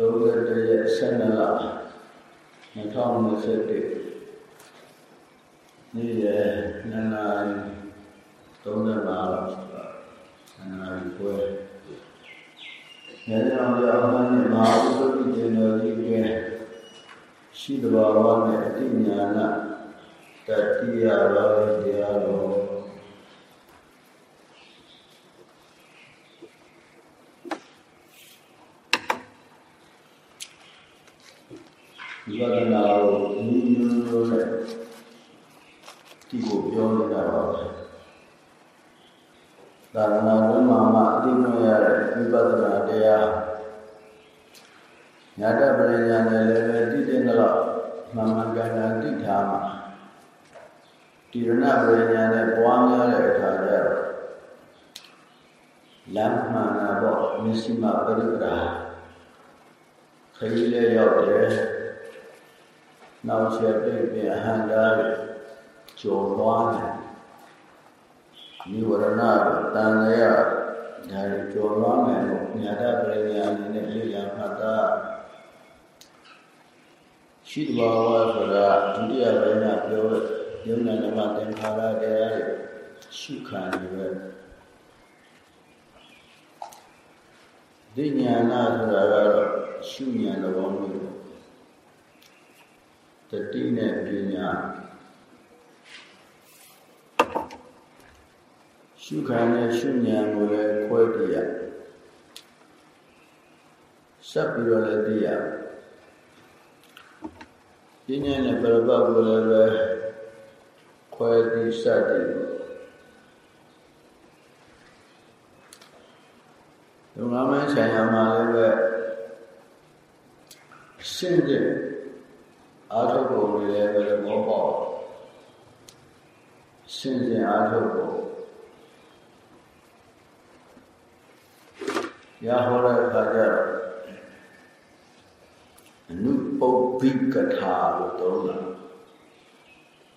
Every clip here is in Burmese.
31ရက်12လ2021နေ့ရနှစ်နာရီ35လောက်ဆိုတာနှစ်နာရီခွဲညနေအောင်ရအောင်နဲ့မဟာဥပ္ပတိကျေတော်ကြီးကရှိတော်ဝါနဲ့အတိညာဏတတိယရောတရားတော်ဝိ ပဿနာကိုအနည်းမျိုးမျိုးနဲ့ဒီကိုပြောနေတာပါပဲသာသနာ့ဘုမှာမှအသိဉာဏ်ရတဲ့ဝိပဿနာတရားညာတပရိညာနဲ့လည်းပဲတည်တဲ့တော့မှန်မှန်ကန်ကန်သိထားမှာဒီရဏပရိညာနဲ့ပွားများတဲ့အခါကျတော့လမ်းမှန်တာပေါ့မရှိမပရိပရာခရီးလေးရောက်တယ် နောက်ဆက်ပြည့်ပြအဟံတားကျော်သွားတယ်နိဝရဏတန်လျာဒါကျော်သွားမယ်လို့ညာတပရိညာအနေနဲ့လေ့လာမှတ်တာရှိတဘာဝဆိုတာဒုတိယပိုင်းကပြောတဲ့ယုံနာနမသင်္ခါရတရားတွေရှုခံနေပဲဒီညာနာဆိုတာကတော့ရှုဉာဏ်သဘောမျိုး တတိနဲ့ပညာရှုခံတဲ့ရှုဉာဏ်ကိုလည်းခွဲပြရဆက်ပြီးတော့လည်းသိရပညာနဲ့ပရပတ်ကိုလည်းပဲခွဲပြီးစသည်ဒီမှာမဆိုင်ရမှာလည်းပဲရှင်းတဲ့ အာထုပ်ပုံတွေလည်းပဲမောပေါရှင်းရှင်းအာထုပ်ပုံရဟောတဲ့အခါကျတော့အနုပုပ္ပိကထာလို့သုံးတာ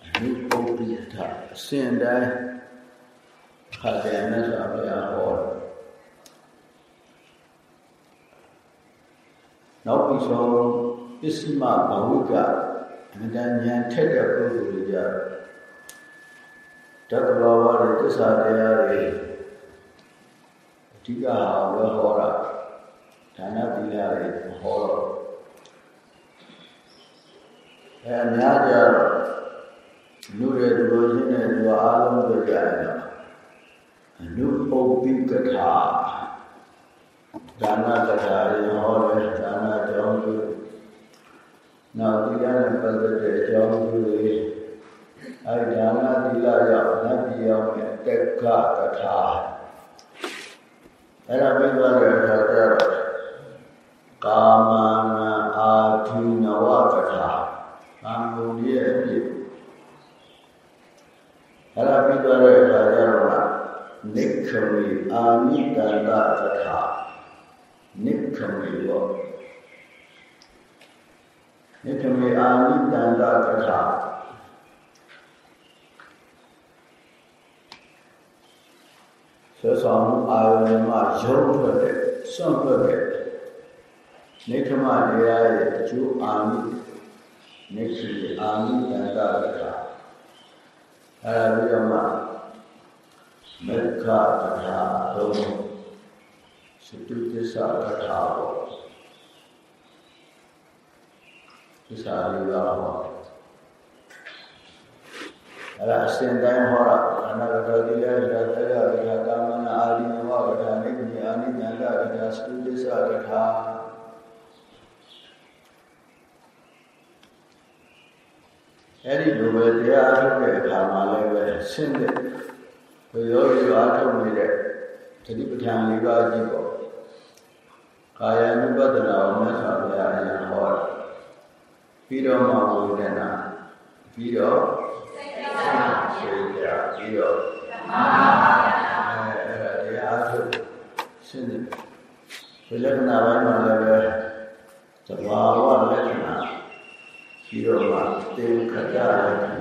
အနုပုပ္ပိကထာအစဉ်တိုင်းခါပြန်နဲ့ဆိုဘုရားဟောတယ်နောက်ပြီးဆုံးပစ္စည်းမဘဝိက အမှန်တန်ဉာဏ်ထက်တဲ့ပုဂ္ဂိုလ်တွေကြတတ္တဘာဝတွေသစ္စာတရားတွေအဓိကဟာဝဲဟောတာဒါနသီလတွေဟောတော့အဲအများကြတော့လူတွေသူတို့ချင်းနဲ့သူအားလုံးတွေ့ကြတယ်အနုပုပ္ပိကထာဒါနကထာတွေဟောတယ်ဒါနကြောင့် ပြုနောက်သီလနဲ့ပတ်သက်တဲ့အကြောင်းပြုတွေအဲဒီဒါနသီလရောက်နတ်ပြည် ရောက်တဲ့တက္ကကထာအဲ့ဒါပြီးသွားတဲ့အခါကျတော့ကာမနာအာဓိ နဝကထာကာမဂုဏ်ရဲ့အဖြစ်အဲ့ဒါပြီးသွားတဲ့အခါကျတော့နိခမေအာနိတန္တကထာနိခမေရောနိခမေအာနိတန္တကထာဆွဆောင်အာယုံမှာရုပ်ထွက်တဲ့စွန့်ထွက်တဲ့နိခမတရားရဲ့အကျိုးအာနိနိခိအာနိတန္တကထာအဲဒါပြီးတော့မှမေခကထာသုံးစတုသစ္စာကထာပေါ့သစ္စာလေးပါးဟောအဲ့ဒါအစဉ်တိုင်းဟောတာအနာဂတတိယရတရရကာမနာအာရိနဝကထာနိမိအာနိညာကထာစတုသစ္စာကထာအဲ့ဒီလိုပဲတရားအထုတ်တဲ့အခါမှာလည်းပဲရှင်းတဲ့ဘယ်ရောရောအထုတ်နေတဲ့သတိပဋ္ဌာန်လေးပါးကြီးပေါ့ကာယ ानु ပဒနာကိုမြတ်စွာဘုရားအရင်ဟောတယ် ပြီးတော့မှဝေဒနာပြီးတော့စိတ်ကြပြီးတော့အဲအဲ့ဒါတရားအထုတ်ရှင်းတယ်ဒီလက္ခဏာပိုင်းမှာလည်းပဲသဘာဝလက္ခဏာပြီးတော့မှသင်္ခတလက္ခဏာ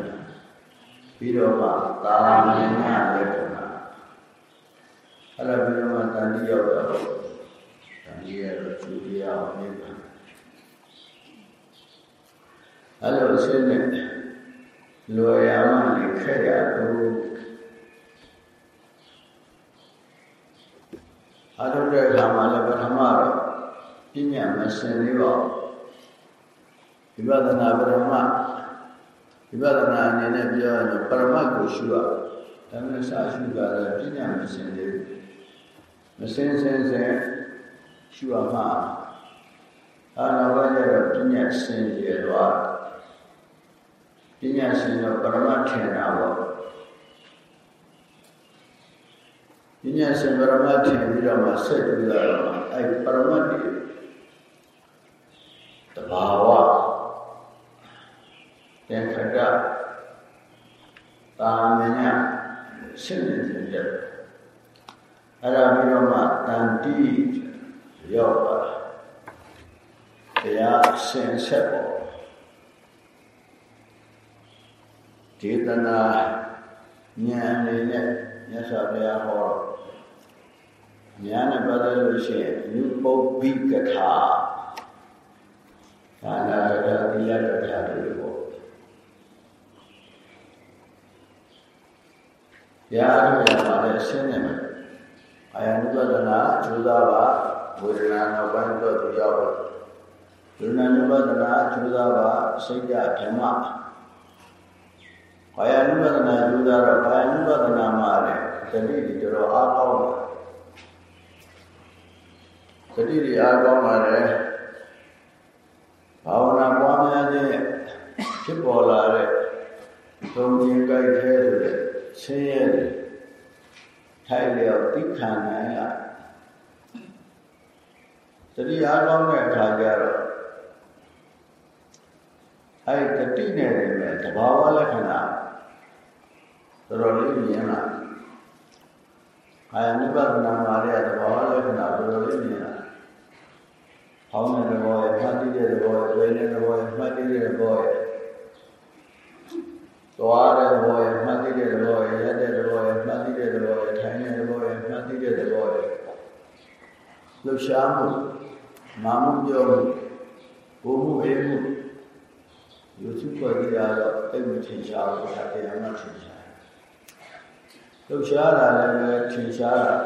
ပြီးတော့မှသာမဏေလက္ခဏာအဲ့ဒါပြီးတော့မှတန်တိရောက်တော့တန်တိရတော့သူတရားအောင်နေပါ အဲ့လိုအစင်းနဲ့လွယ်ရမှနေခဲ့ရတော့အထုတဲ့အခါမှာလည်းပထမတော့ပညာမစင်သေးပါဘူးဝိပဿနာပရမဝိပဿနာအနေနဲ့ပြောရင်ပရမတ်ကိုရှုရဒါနဲ့စာရှုတာလည်းပညာမစင်သေးဘူးမစင်စင်စင်ရှုရမှာအာနာပါကျတော့ပညာစင်ကြယ်သွား ပညာစင်တော့ပရမတ်ထင်တာပေါ့ပညာရှင်ပရမတ်ထင်ပြီးတော့မှဆက်ပြီးတော့အဲ့ပရမတ်တွေတဘာဝသင်္ခတတာမညရှင်းနေတယ်အဲ့ဒါပြီးတော့မှတန်တိရောက်ပါတရားရှင်းဆက်ပေါ် ဒေသနာဉာဏ်လေးနဲ့မြတ်စွာဘုရားဟောဉာဏ်နဲ့ပတ်သက်လို့ရှိရင်နုပုပ္ပိကထာသာနာကထာတိယကထာတွေပေါ့ရာအထုရမှာလည်းရှင်းနေမယ်အာယနုပဒနာကျိုးသားပါဝေဒနာနောက်ပိုင်းတော့သူရောက်တော့ဝေဒနာနုပဒနာကျိုးသားပါစိတ်ဓမ္မ ဘာယ ानु ပဒနာကျိုးသားတော့ဘာယ ानु ပဒနာမှာလည်းတတိတွေတော်အားကောင်းတယ်တတိတွေအားကောင်းပါတယ်ဘာဝနာပွားများခြင်းဖြစ်ပေါ်လာတဲ့သုံးခြင်းကြိုက်သေးဆိုတဲ့ဆင်းရဲတွေထိုင်လျောက်သိခံနိုင်ရတတိအားကောင်းတဲ့အခါကျတော့အဲ့တတိနဲ့နေမဲ့တဘာဝလက္ခဏာ တော်တော်လေးမြင်လာအာယနိဗ္ဗာန်မှာရတဲ့တဘာဝလက္ခဏာတော်တော်လေးမြင်လာဟောင်းတဲ့ဘောရဲ့မှတ်တည်တဲ့ဘောရဲ့ဝေတဲ့ဘောရဲ့မှတ်တည်တဲ့ဘောရဲ့သွားတဲ့ဘောရဲ့မှတ်တည်တဲ့ဘောရဲ့ရက်တဲ့ဘောရဲ့မှတ်တည်တဲ့ဘောရဲ့ထိုင်တဲ့ဘောရဲ့မှတ်တည်တဲ့ဘောရဲ့လှူရှားမှုမာမှုပြောမှုဘုံမှုအေးမှုယူစုဖွဲ့ကြရတော့အိမ်မထင်ရှားဘူးဒါတရားမှထင်ရှား လှူရှားတာလည်းပဲထင်ရှားတာ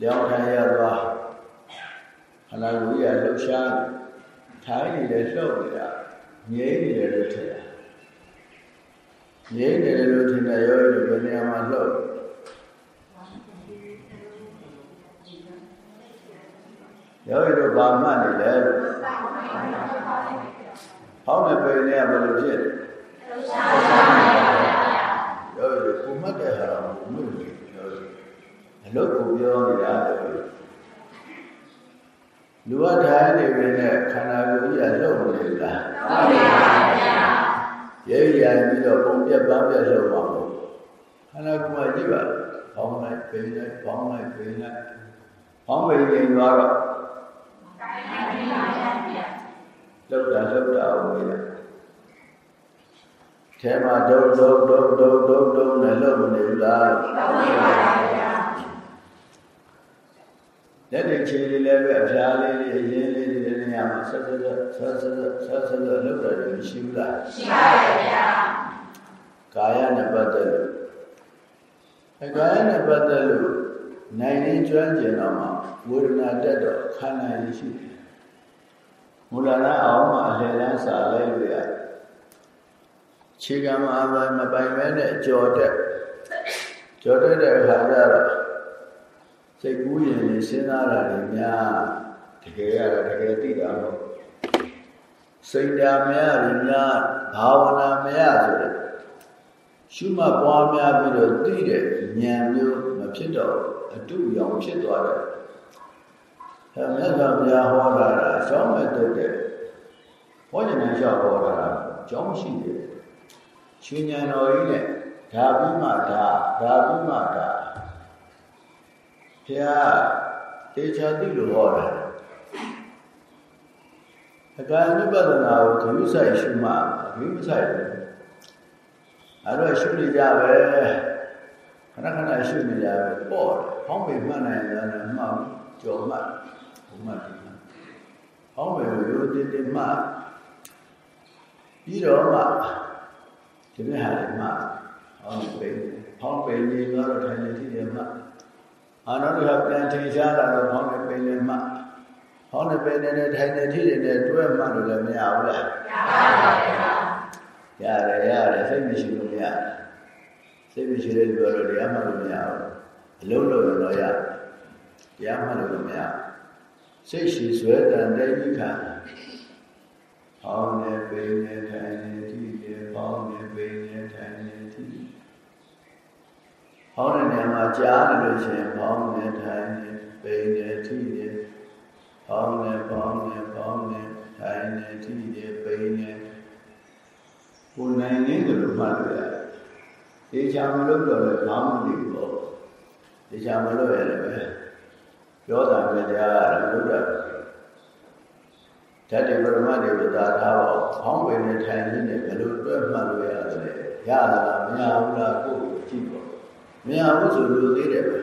ကြောင်းထိုင်ရသွားခန္ဓာကိုယ်ကြီးကလှုပ်ရှားထိုင်နေတယ်လှုပ်နေတာငြိမ့်နေတယ်လို့ထင်တာငြိမ့်နေတယ်လို့ထင်တဲ့ရောဒီဘယ်နေရာမှာလှုပ်ရောဒီတော့ဘာမှနေလဲဟောင်းတဲ့ပေနေကဘယ်လိုဖြစ်လဲလှုပ်ရှားရောဒီကိုမှတ်တဲ့ဟာကဘုမှုကြီးရောအလု ပ်ကိုပြောနေတာလေလူဝထိုင်နေပြီနဲ့ခန္ဓာကိုယ်ကြီးကလှုပ်နေလားဟုတ်ပါဗျာရဲရဲပြီးတော့ပုံပြက်ပန်းပြက်လှုပ်ပါဘူးခန္ဓာကိုယ်ကကြည့်ပါဘောင်းလိုက်ပိန်လိုက်ဘောင်းလိုက်ပိန်လိုက်ဘောင်းပိန်ရင်သွားတော့လှုပ်တာလှုပ်တာဝေးတယ်ထဲမှာဒုတ်ဒုတ်ဒုတ်ဒုတ်ဒုတ်ဒုတ်နဲ့လှုပ်မနေဘူးလားဟုတ်ပါဗျာ လက်တွေခြေတွေလည်းပဲအဖျားလေးတွေအရင်လေးတွေနေရာမှာဆက်ဆက်ဆက်ဆက်ဆက်ဆက်ဆက်လုပ်တယ်မရှိဘူးလားရှိပါရဲ့ဗျာကာယနဲ့ပတ်သက်လို့အဲကာယနဲ့ပတ်သက်လို့နိုင်ရင်ကျွမ်းကျင်တော့မှဝေဒနာတက်တော့ခန္ဓာရရှိတယ်မူလနာအောင်မှအလယ်လန်းစာလိုက်လို့ရခြေကံမှာအပိုင်းမပိုင်မဲနဲ့ကြော်တက်ကြော်တက်တဲ့အခါကျတော့ စိတ်ကူးရင်စဉ်းစားတာတွေများတကယ်ရတာတကယ်သိတာတော့စိတ်ဓာများတွေများဘာဝနာမရဆိုတဲ့ရှုမှတ်ပွားများပြီးတော့သိတဲ့ဉာဏ်မျိုးမဖြစ်တော့အတုရောင်ဖြစ်သွားတယ်။အဲမြတ်စွာဘုရားဟောတာအကြောင်းမဲ့တုတ်တဲ့ဟောဉာဏ်နဲ့ရှောက်ဟောတာအကြောင်းရှိတယ်။ရှင်ဉာဏ်တော်ကြီးနဲ့ဒါပြီးမှဒါဒါပြီးမှဒါဘု ရားတေချာသိလို့ဟောတာအကာနုပဒနာကိုဂရုစိုက်ရှုမှဂရုမစိုက်ဘူးအဲ့တော့ရှုနေကြပဲခဏခဏရှုနေကြပဲပေါ့ဟောင်းပေမှတ်နိုင်တယ်လည်းမှတ်ကြော်မှတ်ဘုမှတ်ဒီမှတ်ဟောင်းပေရိုးတင်းတင်းမှတ်ပြီးတော့မှဒီနေ့ဟာလည်းမှဟောင်းပိန်ဟောင်းပိန်ကြီးတော့ထိုင်နေသေးတယ်မှ အာနောကပြန်ထင်ရှားလာတော့ဟောင်းနေပိန်နေမှဟောင်းနေပိန်နေထိုင်နေသေးတယ်တွဲမှလို့လည်းမရဘူးလားရပါပါဗျာရတယ်ရတယ်စိတ်မရှိလို့မရစိတ်မရှိတဲ့လူကတော့တရားမှလို့မရဘူးအလုံးလို့တော့ရတရားမှလို့မရစိတ်ရှိဆွဲတန်တဲ့ဤခါဟောင်းနေပိန်နေထိုင်နေကြည့်တယ်ဟောင်းနေပိန်နေထိုင်နေကြည့်ဟော င်းတဲ့နေရာမှာကြားနေလို့ရှိရင်ဟောင်းနေထိုင်နေပိန်နေကြည့်တယ်ဟောင်းနေဟောင်းနေဟောင်းနေထိုင်နေကြည့်တယ်ပိန်နေကိုနိုင်နေတယ်လို့မှတ်လို့ရတယ်ဒီချာမလို့တော့လည်းဘာမှမသိဘူးပေါ့ဒီချာမလို့ရတယ်ပဲပြောတာပဲတရားရတယ်ဘုရားဓာတ်တွေပရမတ်တွေသာထားပါအောင်ခေါင်းပင်နဲ့ထိုင်နေတယ်ဘယ်လိုတွဲမှတ်လို့ရသလဲရလားမရဘူးလားကိုယ်ကြည့်ပေါ့ မရဘူးဆိုလို့သေးတယ်ပဲ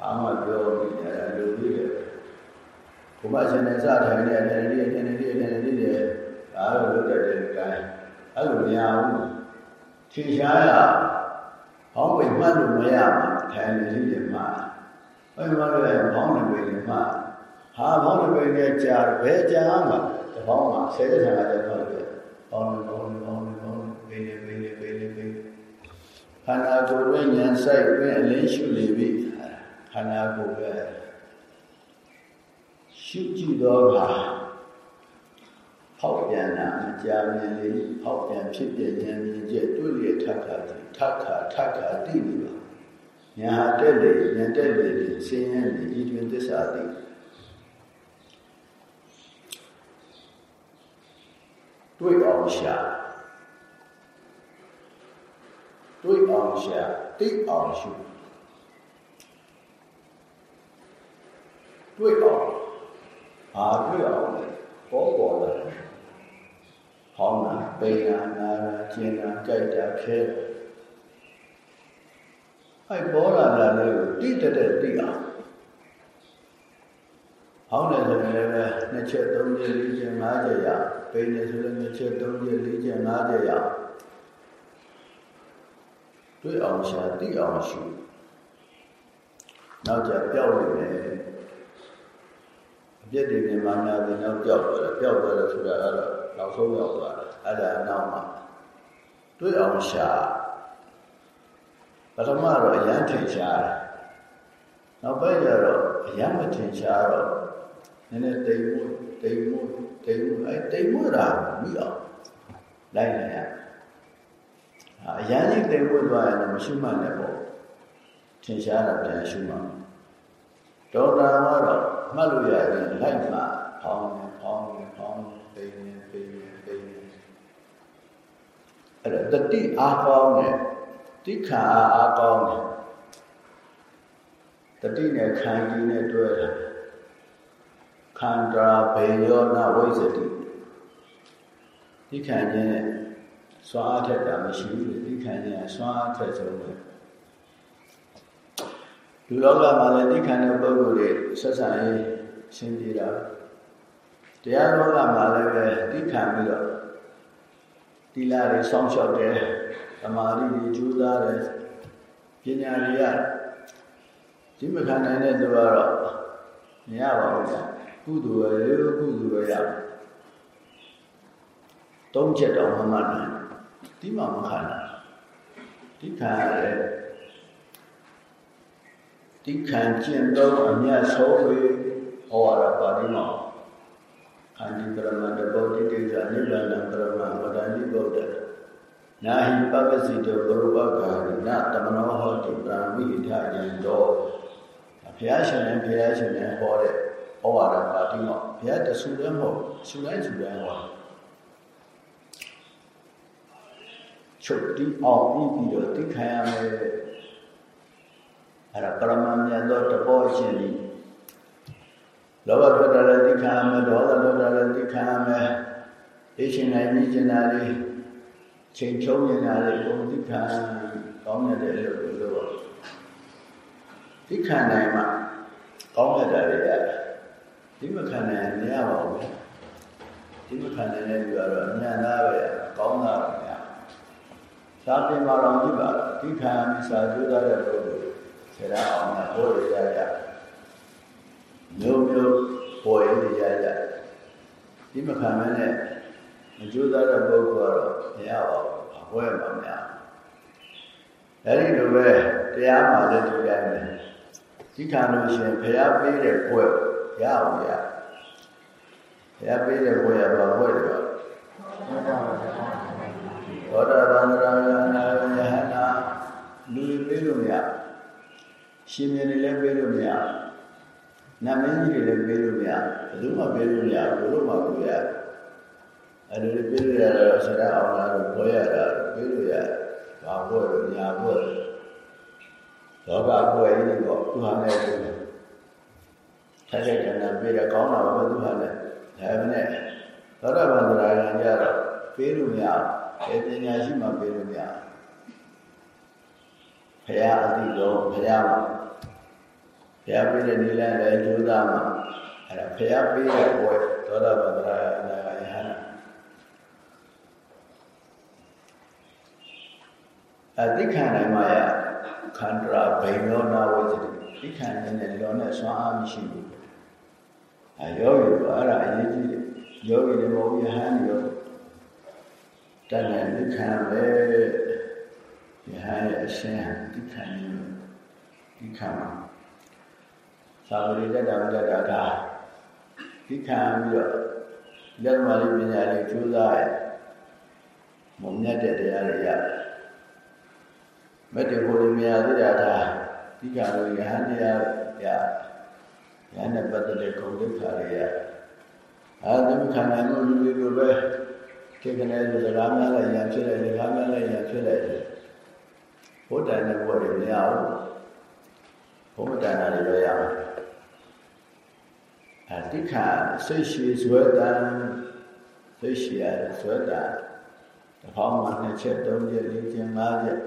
အာမပြောနေတာလူသေးတယ်ဘုမရှင်နဲ့စထိုင်နေတယ်တနေ့တနေ့တနေ့တနေ့ဒါတော့လွတ်တဲ့တဲ့ကိုင်းအဲ့လိုမရဘူးထင်ရှားရဟောင်းပင်မှတ်လို့မရမှာထိုင်နေလိမ့်မှာဘယ်မှာလဲဘောင်းနေပင်မှာဟာဘောင်းနေပင်နဲ့ကြာဘယ်ကြာမှာတဘောင်းမှာဆယ်တဲ့ဆံကတည်းကဟုတ်တယ်ဘောင်းနေ ကိုယ်ရဲ့ဉာဏ်ဆိုင်တွင်အလင်းရှုနေပြီခန္ဓာကိုယ်ပဲရှုကြည့်တော့ကဟောက်ပြန်တာမကြာမြင်လေဟောက်ပြန်ဖြစ်ပြဉာဏ်မြင်ချက်တွေ့ရထပ်ခါထပ်ခါထပ်ခါသိနေပါညာတက်လေညာတက်လေဆင်းရဲလေဤတွင်သစ္စာသိတွေ့အောင်ရှာ တွေ့အောင်ရှာသိအောင်ရှုတွေ့အောင်အာတွေ့အောင်လေပေါ်ပေါ်လာဟောင်းတာပိန်တာနာတာကျင်တာကြိုက်တာခဲတာအဲ့ပေါ်လာတာလေးကိုတိတက်တက်သိအောင်ဟောင်းတယ်ဆိုရင်လည်းနှစ်ချက်သုံးချက်လေးချက်ငါးချက်ရပိန်တယ်ဆိုလည်းနှစ်ချက်သုံးချက်လေးချက်ငါးချက်ရ တွေ့အောင်ရှာသိအောင်ရှုနောက်ကြပြောက်နေတယ်အပြည့်တွေမြန်မာနာပြီးနောက်ပြောက်သွားတယ်ပြောက်သွားတယ်ဆိုတာကတော့နောက်ဆုံးရောက်သွားတယ်အဲ့ဒါနောက်မှတွေ့အောင်ရှာပထမတော့အရန်ထင်ရှားတယ်နောက်ပိုင်းကျတော့အရန်မထင်ရှားတော့နည်းနည်းတိမ်မှုတိမ်မှုတိမ်မှုအဲတိမ်မှုတာပြီးအောင်လိုက်နေရ အရန်ကြီးတိမ်မှုသွားရင်တော့မရှိမှနဲ့ပေါ့ထင်ရှားတာပြန်ရှိမှဒေါက်တာကတော့မှတ်လို့ရတယ်လိုက်မှဖောင်းနေဖောင်းနေဖောင်းနေပိန်နေပိန်နေပိန်နေအဲ့ဒါတတိအားကောင်းတယ်တိခါအားကောင်းတယ်တတိနဲ့ခန္တီနဲ့တွဲတာခန္ဓာဘေယောနဝိဇ္ဇတိတိခန္ခြင်းနဲ့ စွမ်းအားထက်တာမရှိဘူးတိခန္ခြင်းကစွမ်းအားထက်ဆုံးပဲလူလောကမှာလည်းတိခန္တဲ့ပုဂ္ဂိုလ်တွေဆက်ဆံရေးရှင်းပြတာတရားလောကမှာလည်းပဲတိခန္ပြီးတော့တိလာတွေစောင့်ရှောက်တယ်သမာဓိတွေကြိုးစားတယ်ပညာတွေရဒီမခံနိုင်တဲ့သူကတော့မရပါဘူးကုသိုလ်ရယ်ကုသိုလ်ရရသုံးချက်တော့မမှတ်နိုင် ဒီမှာမခံနိုင်ဒီခံရတယ်ဒီခံကျင့်တော့အမြတ်ဆုံးပဲဟောရပါလိမ့်မယ်ခန္ဒီပရမတ္တဗုဒ္ဓတိစ္ဆာနိဗ္ဗာန်ပရမဝဒန္တိဗုဒ္ဓနာဟိပပစီတောဘရုပဂါရိနတမနောဟောတိပရမိထယံတော်ဘုရားရှင်နဲ့ဘုရားရှင်နဲ့ဟောတဲ့ဩဝါဒပါတိမောဘုရားတဆူလည်းမဟုတ်ဆူတိုင်းဆူတိုင်းဟော ချုပ်တီးအောင်ပြီးပြီးတော့သိခံရမယ်အဲ့ဒါပရမမြတ်သောတဘောရှင်ဒီလောဘထွက်တာလည်းသိခံရမယ်ဒေါသထွက်တာလည်းသိခံရမယ်သိရှင်နိုင်ပြီးကျင်တာလေးချိန်ချုံနေတာလေးပုံသိခံကောင်းတဲ့လို့လို့သိခံနိုင်မှကောင်းတဲ့တယ်ရတယ်ဒီမခံနိုင်မရပါဘူးဒီဒီမခံနိုင်တဲ့လူကတော့အမြန်သားပဲကောင်းတာပဲများ သာပြင်မှာတော့ကြည့်ပါဒီခံမိစာကျိုးသားတဲ့ပုဂ္ဂိုလ်ဆရာအောင်နဲ့ဟောရရရမျိုးမျိုးပေါ်ရရရဒီမခံမနဲ့မကျိုးသားတဲ့ပုဂ္ဂိုလ်ကတော့မရပါဘူးအဟွဲမှာများအဲဒီလိုပဲတရားမှလည်းဒီတိုင်းပဲဒီခံလို့ရှိရင်ဖျားပေးတဲ့ဘွဲ့ရအောင်ရဘုရားပေးတဲ့ဘွဲရပါဘွဲတယ်ပါ သောတာပန်သရဏယနာယဟနာလူတွေပေးလို့မရရှင်မြင်တွေလည်းပေးလို့မရနမင်းကြီးတွေလည်းပေးလို့မရဘယ်သူမှပေးလို့မရဘယ်လိုမှကိုရအဲ့လိုပေးလို့ရတော့ဆရာအောင်လာတော့ဘွဲရတာပေးလို့ရဘာဘွဲလို့ညာဘွဲလောကဘွဲကြီးပေါ့သူဟာလည်းထိုက်တဲ့ကံပေးတဲ့ကောင်းတာပဲသူဟာလည်းဒါပေမဲ့သောတာပန်သရဂံကြတော့ပေးလို့မရဘူး ဘယ်ပညာရှိမှပေးလို့မရဘုရားအတိတော်ဘုရားမှာဘုရားပေးတဲ့နိလန်လည်းကျိုးသားမှာအဲ့ဒါဘုရားပေးတဲ့ဘွဲသောတာပန်သရဂံအနာဂယဟနာအတိခံနိုင်မှရခန္ဓာဘိနောနာဝိသတိတိခံနိုင်တဲ့လောနဲ့ဆွမ်းအားမရှိဘူးအဲယောဂီကအဲ့ဒါအရေးကြီးတယ်ယောဂီတွေမဟုတ်ယဟန်တွေ တဏ္ဍာနိခံပဲယဟန်ရဲ့အရှင်းဒီခံနေဒီခံမှာသာဝတိတ္တဝတ္တဒါဒီခံပြီးတော့လက်မလေးပညာလေးကျိုးစားရမုံမြတ်တဲ့တရားတွေရတယ်မတ္တေဖို့လည်းမရသေးတာဒါဒီကံလို့ယဟန်တရားရရဟန်းနဲ့ပတ်သက်တဲ့ဂုဏ်ဒုက္ခတွေရအာသမခန္ဓာကိုလူတွေလိုပဲ ခေကနေစကားများလိုက်ရဖြစ်လိုက်စကားများလိုက်ရဖြစ်လိုက်ဘုဒ္ဓနဲ့ဘုရားတွေမရဘူးဘုဒ္ဓနာတွေပဲရအောင်အတိခစိတ်ရှိဇွဲတံစိတ်ရှိရဇွဲတံတစ်ပေါင်းမှနှစ်ချက်သုံးချက်လေးချက်ငါးချက်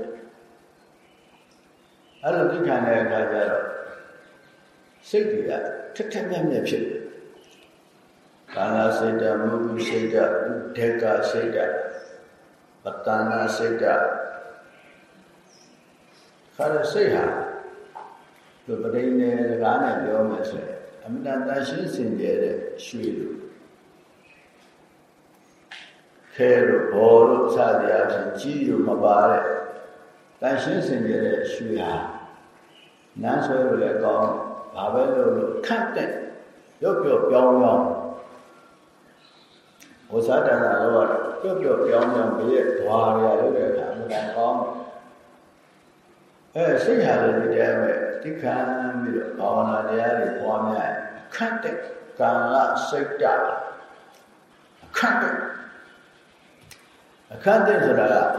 အဲ့လိုတိခတဲ့အခါကျတော့စိတ်တွေကထက်ထက်မြက်မြက်ဖြစ်တယ်။ ကာလစိတ်တမုဂုစိတ်တဒေကစိတ်တပတ္တနာစိတ်တခါရစိတ်ဟာဒီပရိနေစကားနဲ့ပြောမယ်ဆိုရင်အမှန်တန်ရှင်းစင်ကြယ်တဲ့ရွှေလိုခဲတို့ဘော်တို့စသည်အချင်းကြီးတို့မပါတဲ့တန်ရှင်းစင်ကြယ်တဲ့ရွှေဟာနန်းဆွဲလို့လည်းကောင်းဘာပဲလို့လို့ခတ်တဲ့ရုပ်ပြောပြောင်းပြောင်း ဝဇ္ဇတနာတော့ရုပ်ပြောပြောင်းပြောင်းပြည့်ဓွာရရလို့တဲ့အခါအမှန်ကောင်းအဲစိတ်ဟာလည်းဒီတရားပဲတိခံပြီးတော့ဘာဝနာတရားတွေပွားများခတ်တဲ့ကာလစိတ်တအခတ်တဲ့အခတ်တဲ့ဆိုတာက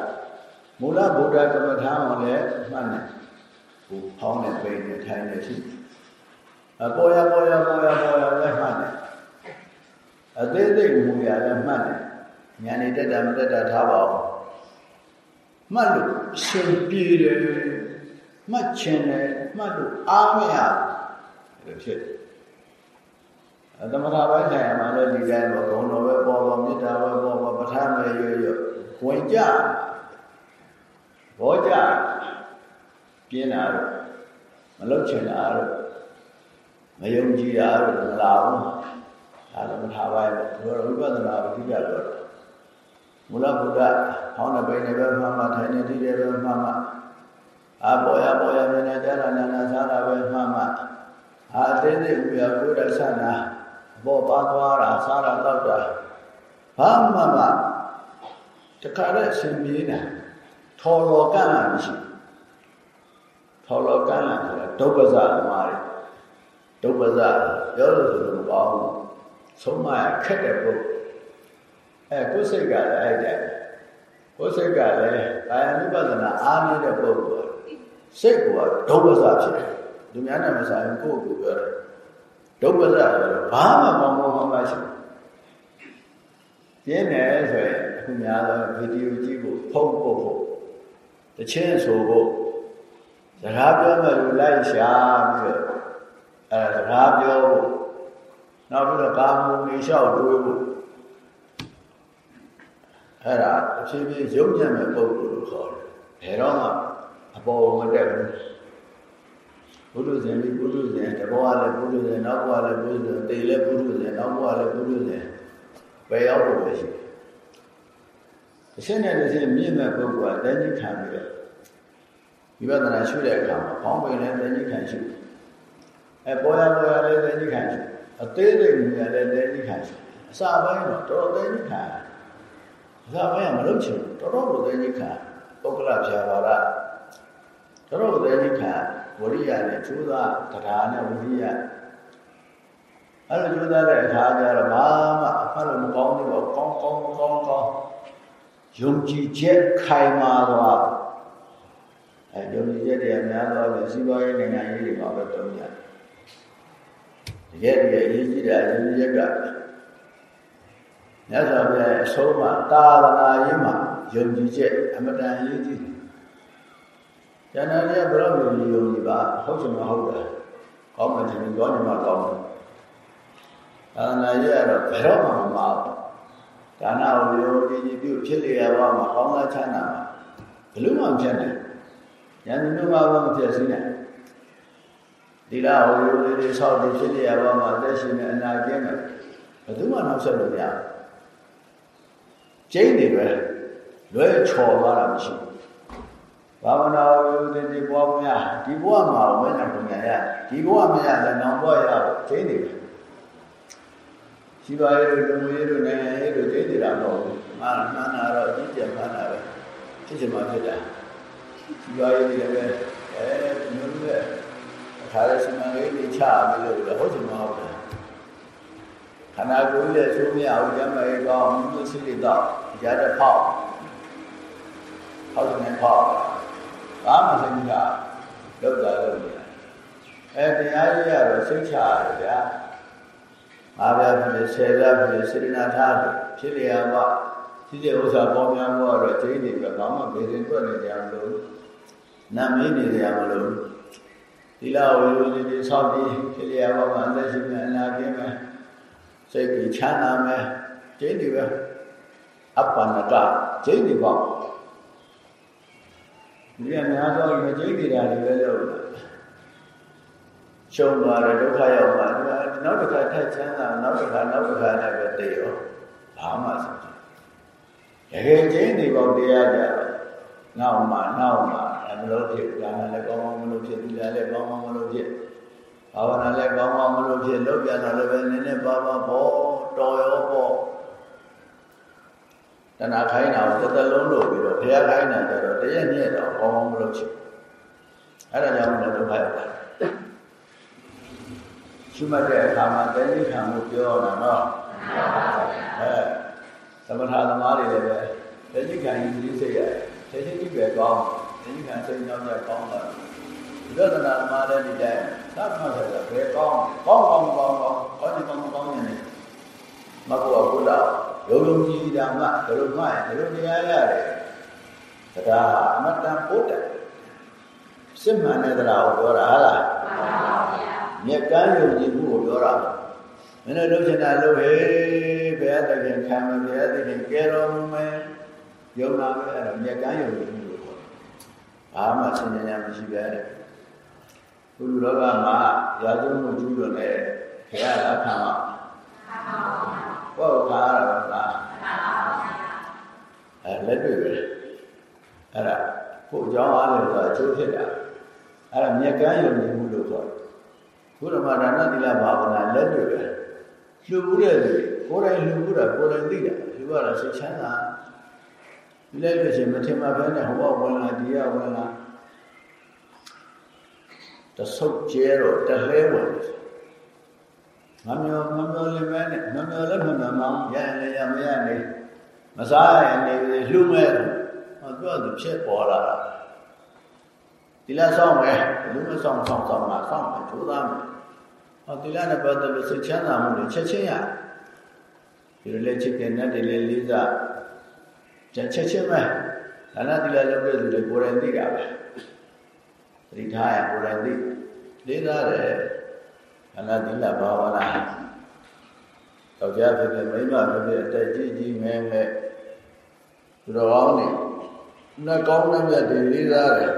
မူလဗုဒ္ဓကမ္မထာမှာလည်းမှတ်နေဟိုဖောင်းနေပိန်နေထိုင်နေရှိအပေါ်ရပေါ်ရပေါ်ရပေါ်ရလည်းမှတ်တယ် အသေးသေးမူရလည်းမှတ်တယ်ညာနေတက်တာမတက်တာထားပါဦးမှတ်လို့အရှင်ပြေတယ်မှတ်ချင်တယ်မှတ်လို့အားမရဘူးဖြစ်တယ်အတမထာပိုင်းဆိုင်ရာမှာလည်းဒီတိုင်းပေါ့ဂုံတော်ပဲပေါ်ပေါ်မေတ္တာပဲပေါ်ပေါ်ပဋ္ဌာန်းပဲရွရွဝင်ကြဘောကြပြင်းတာတော့မလုတ်ချင်တာတော့မယုံကြည်တာတော့မလာဘူး ဒါလည်းမထားပါဘူးသူကဝိပဿနာအဓိကပြောတယ်မူလဘုရားဟောင်းတဲ့ပိနေပဲမှမှထိုင်နေတည်တယ်ပဲမှမှအာပေါ်ရပေါ်ရမြင်နေကြတာနာနာစားတာပဲမှမှအာသိသိဥပယကိုယ်ရဆန္ဒဘောပါသွားတာစားတာတောက်တာဘာမှမတခါတည်းအရှင်ပြေးတာထော်လောကန့်လာမရှိထော်လောကန့်လာဆိုတာဒုပ္ပဇအမားတွေဒုပ္ပဇပြောလို့ဆိုလို့မပေါဘူး ဆုံးမရခက်တဲ့ပုဂ္ဂိုလ်အဲကိုယ်စိတ်ကလည်းအဲ့တဲ့ကိုယ်စိတ်ကလည်းကာယ ानु ပဒနာအားနေတဲ့ပုဂ္ဂိုလ်စိတ်ကဒုပ္ပဇဖြစ်တယ်လူများနဲ့မဆိုင်ကိုယ့်ကိုယ်ပြောတယ်ဒုပ္ပဇဆိုတော့ဘာမှကောင်းကောင်းမှမရှိပြင်းတယ်ဆိုရင်အခုများသောဗီဒီယိုကြည့်ဖို့ဖုန်းပို့ဖို့တချင်းဆိုဖို့စကားပြောမယ်လို့လိုက်ရှာပြီးတော့အဲစကားပြောဖို့ နောက်ပြီးတော့ကာမုန်နေလျှောက်တွေးဖို့အဲ့ဒါအဖြည်းဖြည်းရုပ်ညံ့မဲ့ပုံကိုလို့ခေါ်တယ်ဘယ်တော့မှအပေါ်မတက်ဘူးဘုဒ္ဓဇင်ပြီးဘုဒ္ဓဇင်တဘောကလည်းဘုဒ္ဓဇင်နောက်ဘဝလည်းဘုဒ္ဓဇင်တေလည်းဘုဒ္ဓဇင်နောက်ဘဝလည်းဘုဒ္ဓဇင်ဘယ်ရောက်ဖို့ပဲရှိတယ်အရှင်းနဲ့တစ်ချက်မြင့်မဲ့ပုဂ္ဂိုလ်ကတန်းကြီးခံပြီးတော့ဝိပဿနာရှုတဲ့အခါမှာဘောင်းပင်လည်းတန်းကြီးခံရှုအဲပေါ်ရပေါ်ရလည်းတန်းကြီးခံရှု အသေးစိတ်မြင်လည်းတန်းကြီးခံရှုအစာပိုင်းတော့တော်တော်တန်းကြီးခံအစာပိုင်းကမလုပ်ချင်ဘူးတော်တော်ကိုတန်းကြီးခံပုဂ္ဂလဖြာပါရတော်တော်ကိုတန်းကြီးခံဝရိယနဲ့ကျိုးသားတရားနဲ့ဝိရိယအဲ့လိုကျိုးသားတဲ့အခါကျတော့ဘာမှအဖတ်လို့မကောင်းဘူးပေါ့ကောင်းကောင်းကောင်းကောင်းယုံကြည်ချက်ခိုင်မာသွားအဲယုံကြည်ချက်တွေအများသောဖြင့်စီးပွားရေးနိုင်ငံရေးတွေမှာပဲတုံးရတယ်တ ကယ်တကယ်အရေးကြီးတာယုံကြည်ချက်ကမြတ်စွာဘုရားအဆုံးမှာတာသနာရေးမှာယုံကြည်ချက်အမတန်အရေးကြီးတယ်ကျန်တာလည်းဘယ်တော့မှယုံကြည်ပါဟုတ်ချင်မဟုတ်တာကောင်းမှတင်ပြီးတော့ညီမကောင်းတယ်သာသနာရေးကတော့ဘယ်တော့မှမမအောင်ဒါနဝိရောဒီကြီးပြုဖြစ်လျက်ပါမှာကောင်းသားချမ်းသာမှာဘယ်လို့မှဖြစ်နိုင်ဉာဏ်မျိုးမှာမဖြစ်စင်းနိုင် ဒီလားဝိရောဒီတွေဆောက်ပြီးဖြစ်လျက်ပါမှာအသက်ရှင်နေအနာကျင်းတယ်ဘယ်သူမှနောက်ဆက်လို့မရဘူးကျိန်းနေပဲလွဲချော်သွားတာမရှိဘူးဘာဝနာဝိရောဒီဒီဘဝမရဒီဘဝမှာဝိညာဉ်ပညာရဒီဘဝမရလည်းနောက်ဘဝရကျိန်းနေပဲရှိပါရဲ့လူမျိုးရေးတို့နိုင်ငံရေးတို့ဒိဋ္ဌိတာမဟုတ်ဘူး။မာမှန်တာတော့အကြီးကျယ်မှန်တာပဲ။ဖြစ်ချင်မှဖြစ်တာ။ရှိပါရဲ့ဒီလည်းပဲအဲမျိုးတွေအ ခါရစမန်လေးတွေချပြီးလို့လည်းဟုတ်ချင်မှဟုတ်တယ်။ခန္ဓာကိုယ်ရဲ့သုံးမြအောင်ရမယ်ကောင်းမှုစိတ်တော့ရတဲ့ဖောက်ဟောက်တဲ့ဖောက်ဘာမှစိတ်ကလောက်တာလို့အဲတရားကြီးရတော့စိတ်ချရတယ်ဗျာ။ငါးပြားဖြစ်ဆယ်ပြားဖြစ်စေတနာထားဖြစ်လျာပါရှိတဲ့ဥစ္စာပေါင်းများတော့တော့ကျိန်းနေပြီးတော့မှဘေးရင်တွက်နေကြမလို့နတ်မင်းနေကြမလို့ ဒီလာဝိဝိဒီဆောက်ပြီးဖြစ်လျာပါမှာအသက်ရှင်နေအနာကျင်းမယ်စိတ်ကြီးချမ်းသာမယ်ကျိန်းနေပဲအပ္ပန္နကကျိန်းနေပေါ့ဒီကများသောမကျိန်းနေတာတွေပဲလို့ရှုံးသွားတယ်ဒုက္ခရောက်မှနောက်တစ်ခါထက်ချမ်းသာနောက်တစ်ခါနောက်တစ်ခါနဲ့ပဲတည်ရောဘာမှဆုံးတကယ်ချင်းဒီပေါတရားကြနောက်မှနောက်မှအ မလို့ဖြစ်ဒါနလည်းကောင်းကောင်းမလို့ဖြစ်ဒီလည်းကောင်းကောင်းမလို့ဖြစ်ဘာဝနာလည်းကောင်းကောင်းမလို့ဖြစ်လုပ်ပြတာလည်းပဲနည်းနည်းပါပါပေါ့တော်ရောပေါ့တဏှာခိုင်းတာကိုတစ်သက်လုံးလို့ပြီးတော့ဘုရားခိုင်းတာကြတော့တရက်ညက်တော့ကောင်းကောင်းမလို့ဖြစ်အဲ့ဒါကြောင့်လည်းဒုက္ခရောက်တာရှိမှတ်တဲ့အခါမှာတဏှိခံမှုပြောတာနော်အဲသမထသမားတွေလည်းပဲတဏှိခံရင်ဒီစိတ်ရတယ်တဏှိကြီးပဲကောင်း တဏှိခံစိတ်ကြောင့်လည်းကောင်းတာဒီလဒနာသမားလည်းဒီတိုင်းသတ်မှတ်တယ်ဘယ်ကောင်းကောင်းကောင်းကောင်းကောင်းကောင်းကောင်းကောင်းနေတယ်မကောဘုရားရုံရုံကြည်ဓမ္မဘယ်လိုမှဘယ်လိုတရားရတယ်တရားဟာအမတန်ပို့တယ်စစ်မှန်တဲ့တရားကိုပြောတာဟာလားမှန်ပါဗျာမြက်ကမ်းယုံကြည်မှုကိုပြောတာမင်းတို့လုပ်ချင်တာလုပ်ဟေးဘယ်အသခင်ခံမဘယ်အသခင်ကဲတော်မူမယ်ယုံနာပဲအဲ့ဒါမြက်ကမ်းယုံကြည်မှုကိုခေါ်တယ် ဘာမှဆင်ញညာမရှိပဲတဲ့ဘုလူလောကမှာရာဇဝမှုကျူးလွန်တဲ့ခေရလာခံမှာဟုတ်ပါဘူးဟုတ်ခါရတာလားအဲလက်တွေ့ပဲအဲ့ဒါကိုအကြောင်းအားလည်းဆိုအကျိုးဖြစ်တာအဲ့ဒါမြက်ကမ်းယုံကြည်မှုလို့ခေါ်တယ်ဘုရမဒါနသီလဘာဝနာလက်တွေ့ပဲလှူဘူးတဲ့လူကိုယ်တိုင်လှူဘူးတာကိုယ်တိုင်သိတာလှူရတာစိတ်ချမ်းသာ ဒီလိုက်လို့ရှိရင်မထင်မှဘဲနဲ့ဟောဝင်လာဒီရဝင်လာတဆုတ်ကျဲတော့တလဲဝင်မမျောမမျောလည်းမဲနဲ့မမျောလည်းမမျောမောင်းရရင်လည်းရမရနေမစားရင်နေလှူမဲ့ဟောသူကသူဖြစ်ပေါ်လာတာဒီလားဆောင်မယ်လူမဆောင်ဆောင်ဆောင်မှာဆောင်မှာကြိုးစားမယ်ဟောဒီလားနဲ့ပတ်သက်လို့စိတ်ချမ်းသာမှုတွေချက်ချင်းရဒီလိုလေချစ်တဲ့နတ်တွေလေလေးစားချ က်ချက်ချင်းပဲဒါနဒီလားလုပ်တဲ့လူတွေကိုယ်တိုင်သိတာပဲသတိထားရကိုယ်တိုင်သိလေးစားတယ်ဒါနဒီလားဘာဝနာတော့ကြားဖြစ်ဖြစ်မိမဖြစ်ဖြစ်အတက်ကြီးကြီးမဲမဲသူတော်ကောင်းနေနှကောင်းတဲ့မြတ်တွေလေးစားတယ်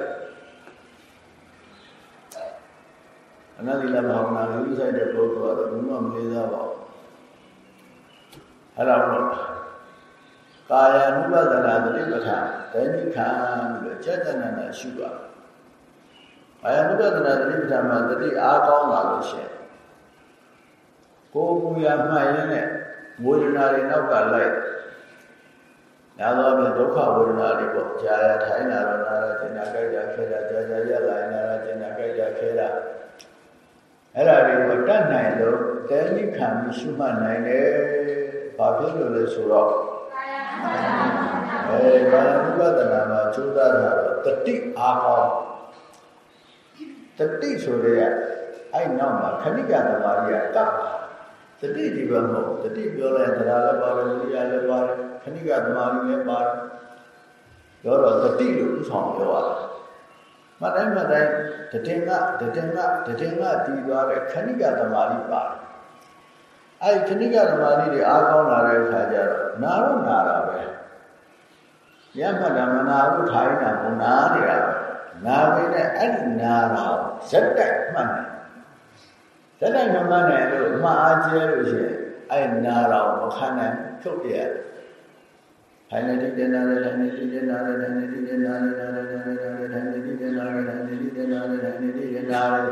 အနန္တိလဘာဝနာလူဆိုင်တဲ့ပုဂ္ဂိုလ်ကတော့ဘုမမလေးစားပါဘူးအဲ့ဒါတော့ ကာယ ानु ပဒနာတတိပဋ္ဌာန်ဒိဋ္ဌိခံပြီးတော့ចេတနာနဲ့ရှုပါကာယ ानु ပဒနာတတိပဋ္ဌာန်မှာတတိအားကောင်းလာလို့ရှိရင်ကိုယ်မူရမှတ်ရင်းနဲ့ဝေဒနာတွေနောက်ကလိုက်ညာတော့ပြန်ဒုက္ခဝေဒနာတွေပေါ့ကြာရထိုင်းလာတော့နာရကျင်နာကြိုက်တာခဲတာကြာကြာရက်လာနာရကျင်နာကြိုက်တာခဲတာအဲ့ဒါတွေကိုတတ်နိုင်လို့တဲနိခံပြီးရှုမှတ်နိုင်တယ်ဘာဖြစ်လို့လဲဆိုတော့ အဲဘာဝိပဿနာမှာကျိုးသားတာတော့တတိအားကောင်းတတိဆိုရဲအဲ့နောက်မှာခဏိကသမားကြီးကကပ်တတိဒီဘမဟုတ်တတိပြောလိုက်တရားလည်းပါတယ်ဝိရိယလည်းပါတယ်ခဏိကသမားကြီးလည်းပါတယ်ပြောတော့တတိလို့ဥဆောင်ပြောရတယ်မတိုင်းမတိုင်းတတင်ကတတင်ကတတင်ကတည်သွားတဲ့ခဏိကသမားကြီးပါတယ်အဲ့ခဏိကသမားကြီးတွေအားကောင်းလာတဲ့အခါကျတော့နာတော့နာတာပဲ ရမှတ်တာမနာဘူးထိုင်းတာမနာနေတာပဲနာပေနဲ့အဲ့ဒီနာတာဇက်တိုက်မှတ်နေဇက်တိုက်မှတ်နေလို့အမှားအားကျဲလို့ရှိရင်အဲ့နာတော့မခံနိုင်ဖြုတ်ပြရထိုင်နေတိတနာရထိုင်နေတိတနာရထိုင်နေတိတနာရထိုင်နေတိတနာရထိုင်နေတိတနာရထိုင်နေတိတနာရထိုင်နေတိတနာရ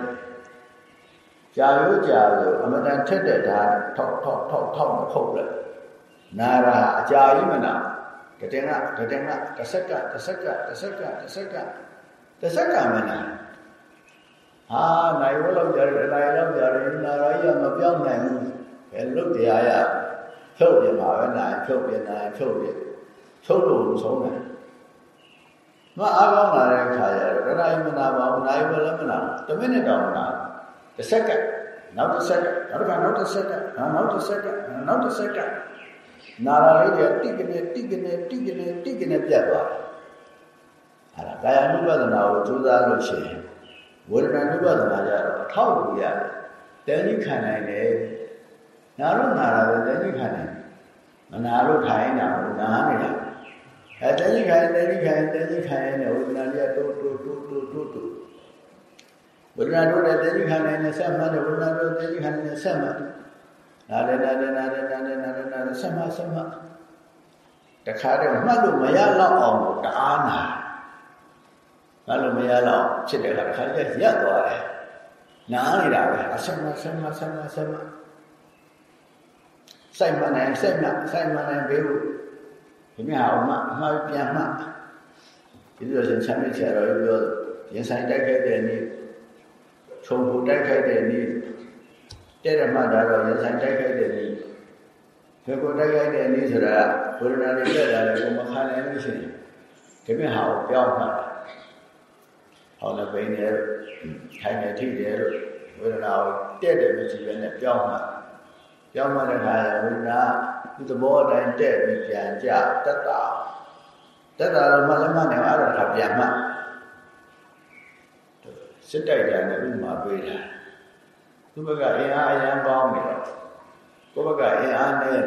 ကြာလို့ကြာလို့အမတန်ထက်တဲ့ဓာတ်ထောက်ထောက်ထောက်ထောက်ခုတ်လိုက်နာရာအကြာကြီးမနာ တတင်ကတတင်ကတစ်စက္ကန့်တစ်စက္ကန့်တစ်စက္ကန့်တစ်စက္ကန့်တစ်စက္ကန့်မနာဟာနိုင်ဝလောက်ကြတယ်နိုင်လောက်ကြတယ်နာရာကြီးကမပြောင်းနိုင်ဘူးဘယ်လွတ်တရားရဖြုတ်ပြမှာပဲနိုင်ဖြုတ်ပြနိုင်ဖြုတ်ပြဖြုတ်လို့မဆုံးနိုင်မအားကောင်းလာတဲ့အခါကျတော့ရတိုင်းမနာပါဘူးနိုင်ဝလည်းမနာတမိနစ်တောင်မနာတစ်စက္ကန့်နောက်တစ်စက္ကန့်နောက်တစ်ခါနောက်တစ်စက္ကန့်နောက်တစ်စက္ကန့်နောက်တစ်စက္က န့်နာရာလေးတွေတိကနေတိကနေတိကနေတိကနေပြတ်သွားတယ်အဲ့ဒါကာယ ानु ပဒနာကိုကြိုးစားလို့ရှိရင်ဝေဒနာ ानु ပဒနာကြတော့အထောက်ကူရတယ်တန်ကြီးခံနိုင်တယ်နာတော့နာတာပဲတန်ကြီးခံနိုင်မနာလို့ထိုင်တာကိုနာနေတာအဲတန်ကြီးခံတန်ကြီးခံတန်ကြီးခံရင်ဝေဒနာတွေကတိုးတိုးတိုးတိုးတိုးတိုးဝေဒနာတို့တဲ့တန်ကြီးခံနိုင်တဲ့ဆက်မှတ်တဲ့ဝေဒနာတို့တန်ကြီးခံနိုင်တဲ့ဆက်မှတ်နာတယ် နာတယ်နာတယ်နာတယ်နာတယ်နာတယ်ဆက်မှဆက်မှတခါတည်းမှတ်လို့မရတော့အောင်တအားနာမှတ်လို့မရတော့ဖြစ်တယ်ကတခါတည်းရက်သွားတယ်နားနေတာပဲအဆက်မှဆက်မှဆက်မှဆက်မှစိုက်မှနိုင်စိုက်မှစိုက်မှနိုင်ဘေးကိုဒီမြဟာအမှအမှားပြန်မှဒီလိုဆိုချမ်းမြေချတော်ပြောရင်ဆိုင်တိုက်ခိုက်တဲ့နေ့ခြုံဖို့တိုက်ခိုက်တဲ့နေ့ တဲ့ရမှဒါတော့ရင်ဆိုင်တိုက်ခိုက်တဲ့နေ့ဘယ်ကိုတိုက်ခိုက်တဲ့နေ့ဆိုတာဝေဒနာတွေတက်လာတယ်ကိုမခံနိုင်လို့ရှိရင်ဒီမြဟာကိုပြောင်းမှဟောလည်းဘိနေထိုင်နေထိတယ်လို့ဝေဒနာကိုတက်တယ်မရှိဘဲနဲ့ပြောင်းမှပြောင်းမှတဲ့ခါဝေဒနာဒီသဘောအတိုင်းတက်ပြီးပြန်ကြတက်တာတက်တာတော့မှလည်းမှနေအဲ့ဒါကပြန်မှစစ်တိုက်တာနဲ့ဥမာပေးတာ သူဘက်ကအင်အားအရန်ပေါင်းနေတော့ကိုယ့်ဘက်ကအင်အားနဲ့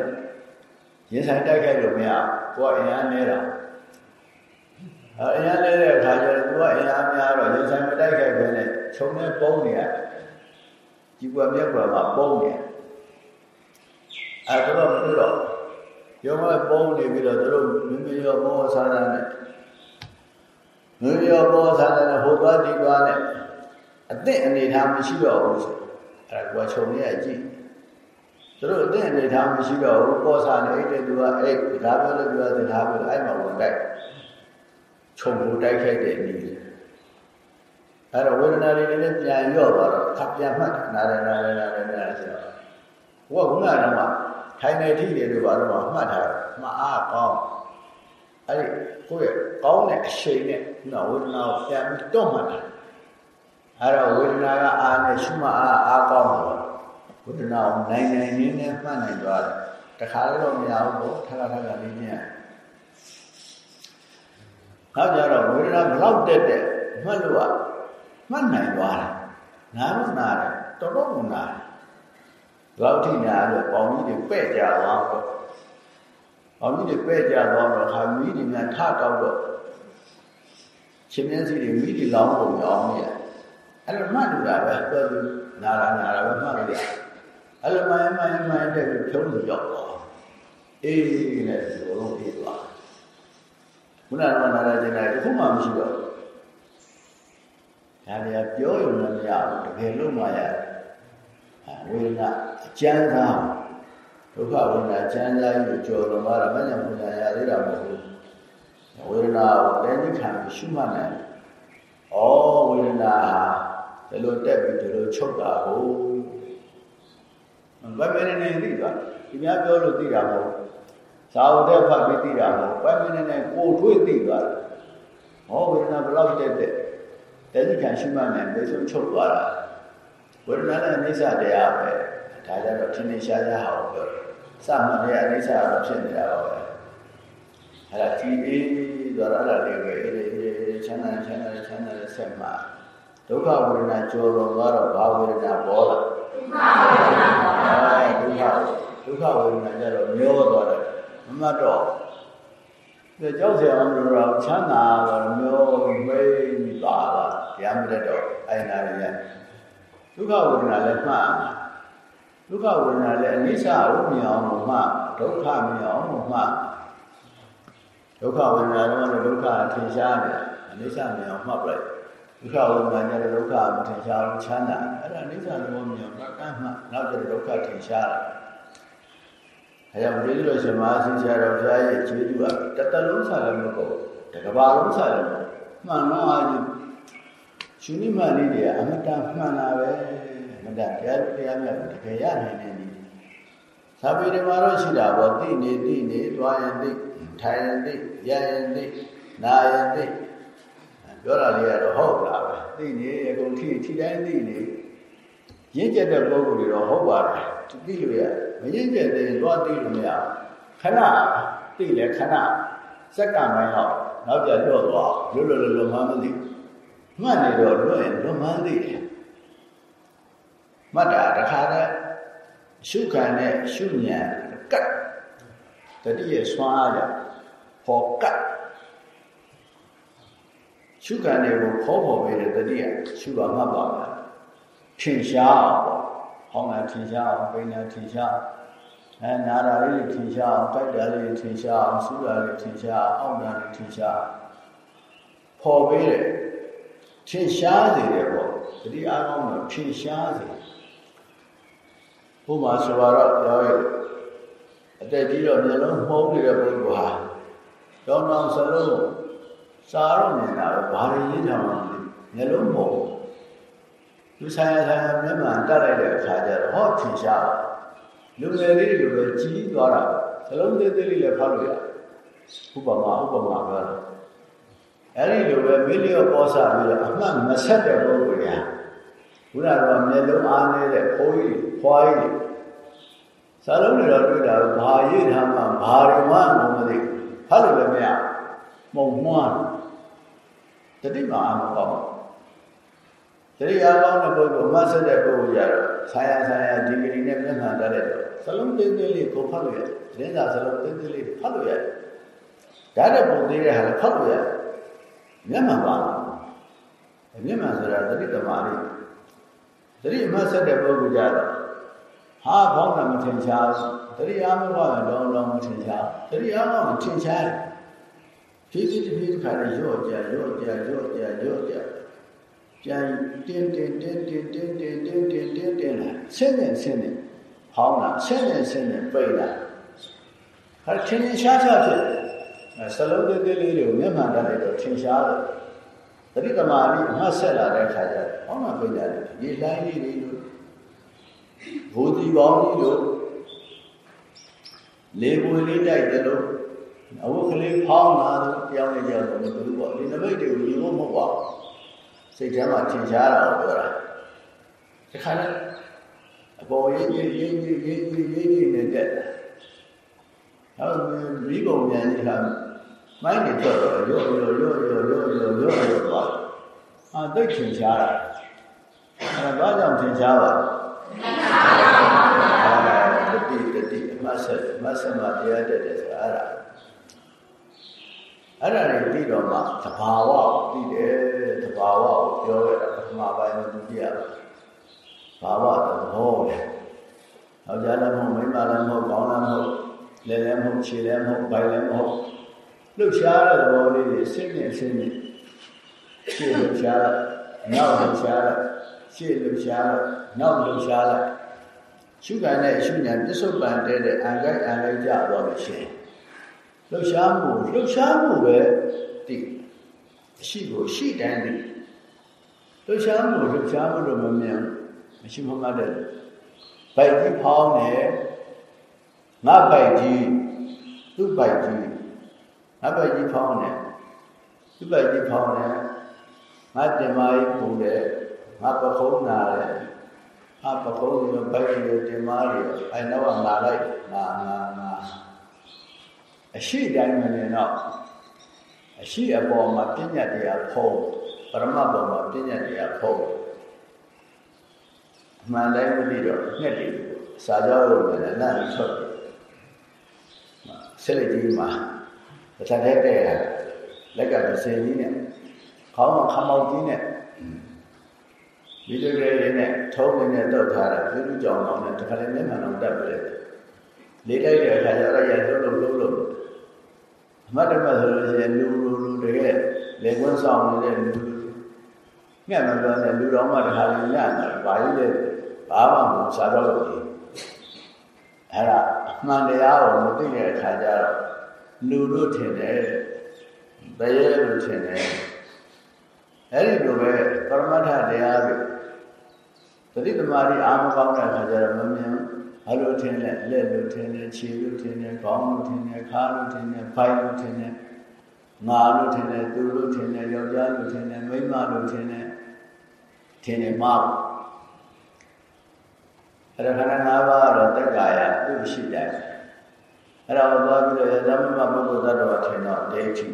ရင်ဆိုင်တိုက်ခိုက်လို့မရကိုကအင်အားနေတာအဲအင်အားနေတဲ့အခါကျတော့ကိုကအင်အားများတော့ရင်ဆိုင်မတိုက်ခိုက်ဘဲနဲ့ခြုံနဲ့ပုံးနေရတယ်ကြီးပွားမြက်ပွားမှာပုံးနေအဲတော့မလို့တော့ရုံးကပုံးနေပြီးတော့တို့မင်းမရောဘောစားတာနဲ့မင်းရောဘောစားတာနဲ့ဟိုသွားဒီသွားနဲ့အသင့်အနေထားမရှိတော့ဘူးဆို အဲ့ဒါကခြုံရကြည့်သူတို့အသင့်အနေထားမရှိတော့ဘူးပေါ်စားနေအဲ့တဲ့သူကအဲ့ဒါပြောလို့ပြောတဲ့ဒါပြောအဲ့မှာဝင်တိုက်ခြုံဖို့တိုက်ခိုက်တဲ့နည်းအဲ့တော့ဝေဒနာတွေလည်းပြန်ရော့သွားတော့ခပ်ပြန်မှတ်နာရနာရနာရနာဆိုတော့ဘုကခုနကတော့ထိုင်နေထိတယ်လို့ဘာလို့မှတ်ထားမအားကောင်းအဲ့ဒီကိုယ့်ရဲ့ကောင်းတဲ့အရှိန်နဲ့ခုနဝေဒနာကိုပြန်ပြီးတွန့်မှတ်တာ အဲ့တော့ဝေဒနာကအာနဲ့ရှုမှအားအားကောင်းတော့ဝေဒနာကိုနိုင်နိုင်နင်းနဲ့မှတ်နိုင်သွားတယ်တခါလည်းတော့မရဘူးပေါ့ထပ်ထပ်ကလေးညံ့နောက်ကြတော့ဝေဒနာဘလောက်တက်တက်မှတ်လို့ကမှတ်နိုင်သွားတယ်နားလို့နားတယ်တော်တော်ကနားတယ်ဘလောက်ထိနာလို့ပေါင်ကြီးတွေပဲ့ကြသွားပေါ့အောင်ကြီးတွေပဲ့ကြသွားတော့ခါမီးတွေများထတောက်တော့ရှင်မျက်စိတွေမီးတွေလောင်းပုံအောင်ရ အဲ့လိုမှတ်လို့တာပဲတော်သူနာရာနာရာပဲမှတ်လို့ရအဲ့လိုမှန်မှန်မှန်တဲ့ဖြုံးလို့ရောက်သွားအေးနဲ့ဒီလိုလုံးပြေးသွားခုနကနာရာကျင်တာတခုမှမရှိတော့ဒါတွေကပြောရုံနဲ့မရဘူးတကယ်လို့မှရတယ်ဝေဒနာအကျဉ်းသားဒုက္ခဝေဒနာအကျဉ်းသားကိုကြော်လွန်သွားတာမညံပညာရသေးတာမဟုတ်ဘူးဝေဒနာကိုတည်းခံရှုမှတ်နိုင်ဩဝေဒနာဟာ ဒီလိုတက်ပြီးဒီလိုချုပ်တာကိုဘယ်မင်းနဲ့သိသွားဒီများပြောလို့သိတာမဟုတ်သာဝတ္တဖတ်ပြီးသိတာမဟုတ်ဘယ်မင်းနဲ့ကိုထွေးသိသွားတယ်ဟောဝေဒနာဘယ်လောက်တက်တဲ့တည်းခံရှုမှတ်နိုင်ဘယ်ဆုံးချုပ်သွားတာဝေဒနာနဲ့အိဋ္ဌတရားပဲဒါကြတော့ထင်ထင်ရှားရှားဟောပြောတယ်စမှတ်တဲ့အအိဋ္ဌတော့ဖြစ်နေတာပါပဲအဲ့ဒါဒီအေးသွားတာလည်းပဲအေးအေးချမ်းသာချမ်းသာချမ်းသာတဲ့ဆက်မှာ ဒုက္ခဝေဒနာကြော်တော်သွားတော့ဘာဝေဒနာပေါ်လာဒုက္ခဝေဒနာပေါ်လာဒုက္ခဒုက္ခဝေဒနာကြတော့မျောသွားတယ်မမှတ်တော့ဒီကြောက်เสียအောင်လို့တော့ချမ်းသာတော့မျောပြီးဝေးပြီးပါတာတရားမတက်တော့အဲ့နာရရဒုက္ခဝေဒနာလည်းမှတ်ဒုက္ခဝေဒနာလည်းအနိစ္စကိုမြင်အောင်လို့မှဒုက္ခမြင်အောင်လို့မှဒုက္ခဝေဒနာတော့ဒုက္ခထင်ရှားတယ်အနိစ္စမြင်အောင်မှတ်ပြလိုက် ဒုက္ခဝေဒနာညတဲ့ဒုက္ခမထင်ရှားဘူးချမ်းသာအဲ့ဒါအနိစ္စသဘောမြင်အောင်ကတ်မှနောက်ကျဒုက္ခထင်ရှားတယ်အဲကြောင့်ဘုရားလို့ရှင်မဟာဆရာတော်ဘုရားရဲ့ခြေသူကတတလုံးစားလည်းမဟုတ်တကဘာလုံးစားလည်းမှန်တော့အားကြီးရှင်နိမလေးတွေကအမတန်မှန်တာပဲမတတရားတရားမြတ်တကယ်ရနိုင်နေပြီသာပေဓမ္မတော့ရှိတာပေါ့သိနေသိနေတွားရင်သိထိုင်ရင်သိရရင်သိနာရင်သိ ပြောတာလေးကတော့ဟုတ်လားပဲသိနေအကုန်ထိထိတိုင်းသိနေရင့်ကျက်တဲ့ပုဂ္ဂိုလ်တွေတော့ဟုတ်ပါတယ်သိလို့ရမရင့်ကျက်တဲ့တော့သိလို့မရခဏသိလဲခဏစက္ကန့်ပိုင်းတော့နောက်ပြတော့သွားလွတ်လွတ်လွတ်လွတ်မှမသိမှတ်နေတော့လွတ်ရင်လွတ်မှန်းသိတယ်မှတ်တာတခါတည်းရှုခံနဲ့ရှုဉဏ်ကတ်တတိယဆွမ်းအားကြဟောကတ် ရှုခံတွေကိုဖောပေါ်ပေးတဲ့တတိယရှုပါမှတ်ပါမယ်ထင်ရှားပေါ့ဟောင်းတာထင်ရှားအောင်ပိန်းတာထင်ရှားအဲနာတာလေးထင်ရှားအောင်တိုက်တာလေးထင်ရှားအောင်ဆူတာလေးထင်ရှားအောင်အောင့်တာလေးထင်ရှားဖော်ပေးတယ်ထင်ရှားစေတယ်ပေါ့တတိအားကောင်းတော့ထင်ရှားစေဘုမာဆိုတော့ပြောရအတက်ကြီးတော့မျက်လုံးမှုံးနေတဲ့ပုဂ္ဂိုလ်ဟာတောင်းတောင်းစလုံး စားတော့နေတာပဲဘာတွေရေးထားမှမသိမျက်လုံးမှုံးလူဆိုင်ရာဆိုင်ရာမျက်မှန်တက်လိုက်တဲ့အခါကျတော့ဟောထင်ရှားလူငယ်လေးတွေလိုပဲကြီးသွားတာစလုံးသေးသေးလေးလည်းဖတ်လို့ရတယ်ဥပမာဥပမာပြောတာအဲ့ဒီလိုပဲမင်းလျော့ပေါ်စားပြီးတော့အမှတ်မဆက်တဲ့ပုဂ္ဂိုလ်ညာခုနကတော့မျက်လုံးအားနေတဲ့ခိုးကြီးဖွားကြီးစာလုံးတွေတော့တွေ့တာဘာရေးထားမှဘာတွေမှမသိဖတ်လို့လည်းမရ မုံမွားတတိမာအမကောင်းတတိယကောင်းတဲ့ပုဂ္ဂိုလ်အမှတ်ဆက်တဲ့ပုဂ္ဂိုလ်ကြတော့ဆာယာဆာယာဒီဂရီနဲ့မျက်မှန်တတ်တဲ့တော့စလုံးသေးသေးလေးကိုဖတ်လို့ရတယ်။သတင်းစာစလုံးသေးသေးလေးဖတ်လို့ရတယ်။ဒါတဲ့ပုံသေးတဲ့ဟာလည်းဖတ်လို့ရတယ်။မျက်မှန်ပါလား။မျက်မှန်ဆိုတာတတိတမာလေးတတိအမှတ်ဆက်တဲ့ပုဂ္ဂိုလ်ကြတော့ဟာဘောင်းတာမထင်ရှားဘူး။တတိအားမကောင်းရင်လောလောမထင်ရှား။တတိအားကောင်းရင်ထင်ရှားတယ်။ ဖြည်းဖြည်းဖြည်းတစ်ခါနဲ့ရော့ကြရော့ကြရော့ကြရော့ကြပြန်တင်းတင်းတင်းတင်းတင်းတင်းတင်းတင်းတင်းတင်းလာဆင်းနေဆင်းနေဟောင်းလာဆင်းနေဆင်းနေပိတ်လာဟာထင်းထင်းရှားရှားဖြစ်အဲစလုံးသေးသေးလေးတွေကိုမျက်မှန်တက်လိုက်တော့ထင်ရှားတယ်တတိတမာလေးအမှတ်ဆက်လာတဲ့အခါကျတော့ဟောင်းလာပိတ်လာတယ်ရေလိုင်းလေးတွေလို့ဘူတီပေါင်းကြီးလို့လေပွေလေးတိုက်တယ်လို့ အဝတ်ကလေးဖောင်းလာတော့ကြောင်းနေကြတော့မတူဘူးပေါ့ဒီနမိတ်တွေကိုယူဖို့မဟုတ်ပါဘူးစိတ်ထဲမှာထင်ရှားတာကိုပြောတာတခါနဲ့အပေါ်ရေးရေးရေးရေးရေးရေးရေးရေးနေတဲ့ဟုတ်မိဘုံမြန်ကြီးဟာမိုင်းနေတော့ရော့ရော့ရော့ရော့ရော့ရော့ရော့ရော့ရော့သွားအာသိထင်ရှားတာအဲဘာကြောင့်ထင်ရှားပါလဲတိတတိအမှတ်ဆက်အမှတ်ဆက်မှတရားတက်တယ်ဆိုတာအဲ့ဒါ အဲ့ဒါတွေသိတော့မှသဘာဝကိုသိတယ်သဘာဝကိုပြောရတာပထမပိုင်းမှာဒုတိယဘာဝသဘောလေယောက်ျားလည်းမဟုတ်မိန်းမလည်းမဟုတ်ကောင်းလည်းမဟုတ်လည်းလည်းမဟုတ်ခြေလည်းမဟုတ်ဘိုင်လည်းမဟုတ်လှုပ်ရှားတဲ့သဘောလေးတွေစိတ်နဲ့စိတ်နဲ့ရှေ့လှုပ်ရှားလိုက်နောက်လှုပ်ရှားလိုက်ရှေ့လှုပ်ရှားလိုက်နောက်လှုပ်ရှားလိုက်ရှုခံတဲ့ရှုဉာဏ်ပြစ္ဆုတ်ပန်တဲ့တဲ့အံကြိုက်အံလိုက်ကြသွားလို့ရှိရင် လှုပ်ရှားမှုလှုပ်ရှားမှုပဲဒီအရှိကိုရှိတိုင်းဒီလှုပ်ရှားမှုလှုပ်ရှားမှုတော့မမြင်မရှိမှမတဲ့ဗိုက်ကြီးဖောင်းတယ်ငါဗိုက်ကြီးသူ့ဗိုက်ကြီးငါဗိုက်ကြီးဖောင်းတယ်သူ့ဗိုက်ကြီးဖောင်းတယ်ငါတင်မာကြီးပူတယ်ငါပခုံးနာတယ်ငါပခုံးပြီးတော့ဗိုက်ကြီးတင်မာကြီးအဲနောက်ကငါလိုက်ငါငါငါ အရှိတိုင်းမနေတော့အရှိအပေါ်မှာပြညာတရားဖုံးပရမတ်ပေါ်မှာပြညာတရားဖုံးအမှန်တိုင်းမသိတော့ငှက်တယ်စာကြောလို့လည်းနားပြီးထွက်ဆက်လက်ကြီးမှာတစ်ချက်တည်းတဲ့လက်ကတစ်စင်ကြီးနဲ့ခေါင်းမှာခမောက်ကြီးနဲ့ဒီလိုလေးနဲ့ထုံးနေနဲ့တုတ်ထားတာပြုစုကြောင်အောင်နဲ့တခါလေးမျက်မှန်အောင်တက်ပြတယ်လေးတိုက်တဲ့အခါကျတော့ရလှုပ်လှုပ်လှုပ်လှုပ်အ မတ်တမဆိုလို့ရှိရင်လူလူလူတကယ်လေကွန်းဆောင်နေတဲ့လူငှက်မပြောနဲ့လူတော်မှတခါလေးညံ့တယ်ဘာကြီးလဲဘာမှမစားတော့ဘူးအဲ့ဒါအမှန်တရားကိုမသိတဲ့အခါကျတော့လူလို့ထင်တယ်ဘယ်ရဲလို့ထင်တယ်အဲ့ဒီလိုပဲပရမတ္ထတရားတွေသတိသမารီအာမကောင်းတဲ့အခါကျတော့မမြင်ဘာ လို့ထင်လဲလက်လို့ထင်တယ်ခြေလို့ထင်တယ်ခေါင်းလို့ထင်တယ်ခါလို့ထင်တယ်ဖိုင်လို့ထင်တယ်ငါလို့ထင်တယ်သူလို့ထင်တယ်ယောက်ျားလို့ထင်တယ်မိန်းမလို့ထင်တယ်ထင်တယ်မဟုတ်အဲ့ဒါခန္ဓာ၅ပါးတော့တက်ကာယသူ့ရှိတယ်အဲ့ဒါကိုသွားပြီးတော့ယသမမပုဂ္ဂိုလ်သတ္တဝါထင်တော့ဒိဋ္ဌိ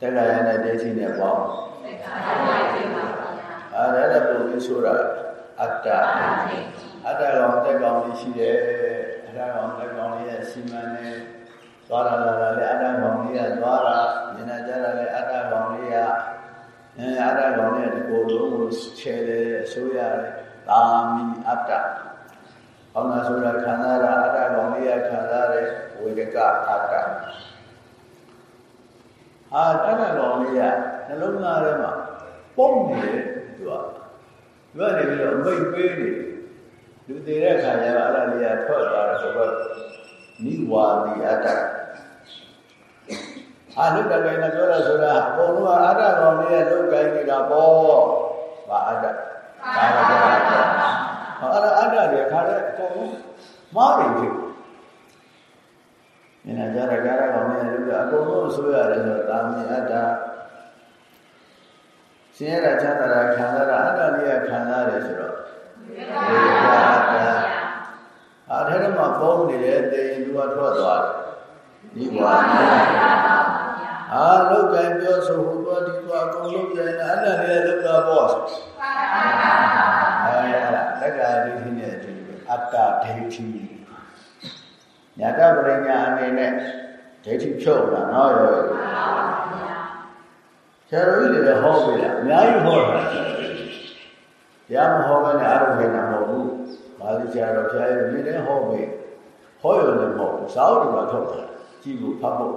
တက်ကာယနဲ့ဒိဋ္ဌိနဲ့ပေါင်းတက်ကာယနဲ့ဒိဋ္ဌိပါဗျာအဲ့ဒါလည်းပုံပြီးဆိုတာအတ္တ အတ္တကောင်တက်ကောင်လေးရှိတယ်အတ္တကောင်တက်ကောင်လေးရဲ့စီမံနေသွားလာလာလည်းအတ္တကောင်လေးကသွားတာမြင်လာကြတာလည်းအတ္တကောင်လေးကအဲအတ္တကောင်လေးကဒီကိုယ်လုံးကိုချဲတယ်အစိုးရတယ်တာမီအတ္တ။ဘောင်းနာဆိုတာခံစားတာအတ္တကောင်လေးရခံစားတယ်ဝေဒကအတ္တ။ဟာအတ္တကောင်လေးရနှလုံးသားထဲမှာပုံနေတယ်သူက။သူကနေပြီးတော့အမိတ်ပေးနေ လူသေးတဲ့ခါကျတော့အဲ့ဒါလေးရထွက်သွားတယ်ဆိုတော့နိဝါဒီအတ္တအာလုတ်တကိုင်းနဲ့ပြောရဆိုတာအကုန်လုံးအတ္တကောင်လေးရလုတ်ကိုင်းနေတာပေါ့။ဘာအတ္တ။ဘာအတ္တ။ဟောအဲ့ဒါအတ္တတွေခါတဲ့အကုန်လုံးမားတယ်ဖြစ်။ဉာဏ်ကြရကြရကောင်နဲ့လူကအကုန်လုံးဆိုရတယ်ဆိုတော့တာမင်အတ္တဆင်းရဲတာချမ်းသာတာခံစားတာအတ္တ ဒိဋ္ဌိဖြုတ်တာနော်ရောဆရာတော်ကြီးတွေဟောပြီလားအများကြီးဟောတာတရားမဟောဘဲနဲ့အားထုတ်နေတာမဟုတ်ဘူးဘာလို့ဆရာတော်ဖျားရဲ့မိတဲ့ဟောပြီဟောရုံနဲ့မဟုတ်ဘူးစာအုပ်တွေမှာထုတ်တာကြည့်ဖို့ဖတ်ဖို့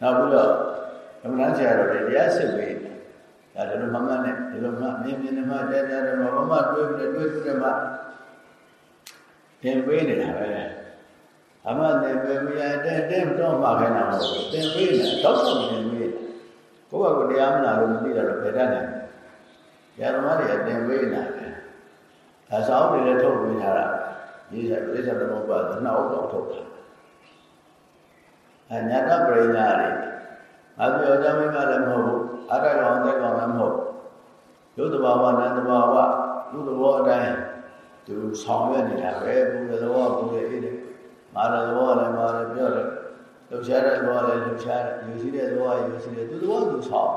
နောက်ပြီးတော့ဓမ္မနဆရာတော်တွေတရားစစ်ပေးဒါဒီလိုမှမှနဲ့ဒီလိုမှမြင်မြင်နဲ့မှကြားကြားနဲ့မှမမတွေးပြီးတွေးပြီးတော့မှသင်ပေးနေတာပဲ အမှသင်ပေးပြီးရတဲ့တဲ့တော့မှခိုင်းတာမဟုတ်ဘူးသင်ပေးနေတာတော့တော့သင်ပေးကိုယ့်ဘက်ကတရားမနာလို့မသိတာတော့ဘယ်တတ်နိုင်ရသမားတွေအသင်ပေးနေတာပဲဒါစာအုပ်တွေလည်းထုတ်ပေးထားတာဒီဆက်ပြိဿသမုပ္ပါဒနှောက်တော့ထုတ်တာအညာတပရိညာတွေအပြောကြမိကလည်းမဟုတ်ဘူးအတ္တကောင်သက်ကောင်လည်းမဟုတ်ရုပ်တဘာဝနန္တဘာဝလူသဘောအတိုင်းသူဆောင်ရွက်နေတာပဲဘုရားသဘောဘုရားအေးတယ် မာရသဘောလည်းမာရပြောတယ်လှုပ်ရှားတဲ့သဘောလည်းလှုပ်ရှားတယ်ယူရှိတဲ့သဘောယူရှိတယ်သူသဘောသူဆောင်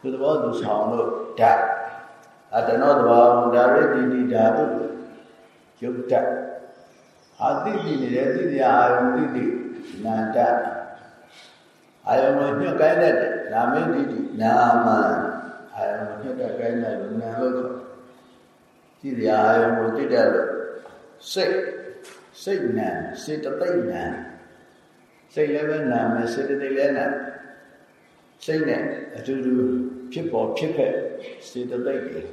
သူသဘောသူဆောင်လို့ဓာတ်အတ္တနောသဘာဝဒါရတိတိဓာတုယုတ်တအာတိတိနေတယ်တိတိအာယုတိတိနန္တအာယုကိုညှက်ကိုင်းတဲ့နာမတိတိနာမအာယုကိုညှက်တဲ့ကိုင်းတဲ့နာလို့ခေါ်တိတိအာယုကိုတိတဲ့လို့စိတ် စိတ်နံစေတသိက်နံစိတ်လည်းပဲနာမယ်စေတသိက်လည်းနာစိတ်နဲ့အတူတူဖြစ်ပေါ်ဖြစ်ဖက်စေတသိက်ကြီး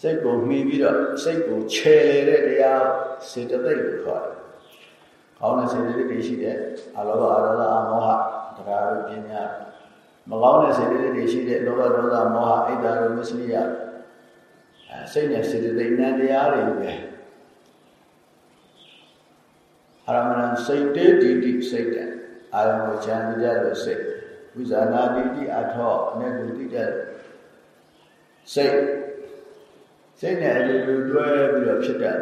စိတ်ကိုမှီပြီးတော့စိတ်ကိုခြေလေတဲ့တရားစေတသိက်ကိုခေါ်တယ်။ကောင်းတဲ့စေတသိက်တွေရှိတယ်။အလောဘအရောဓအမောဟတရားတို့ပညာမကောင်းတဲ့စေတသိက်တွေရှိတဲ့လောဘဒေါသမောဟအိတ်တာတို့မစ္စရိယအဲစိတ်နဲ့စေတသိက်နံတရားတွေပဲ အရမဏစိတ်တေတိတိစိတ်တအာယုံချမ်းကြတဲ့စိတ်ဝိဇာနာတိတိအထောအနေကိုတိတဲ့စိတ်စိတ်နဲ့အတူတူတွဲပြီးတော့ဖြစ်တယ်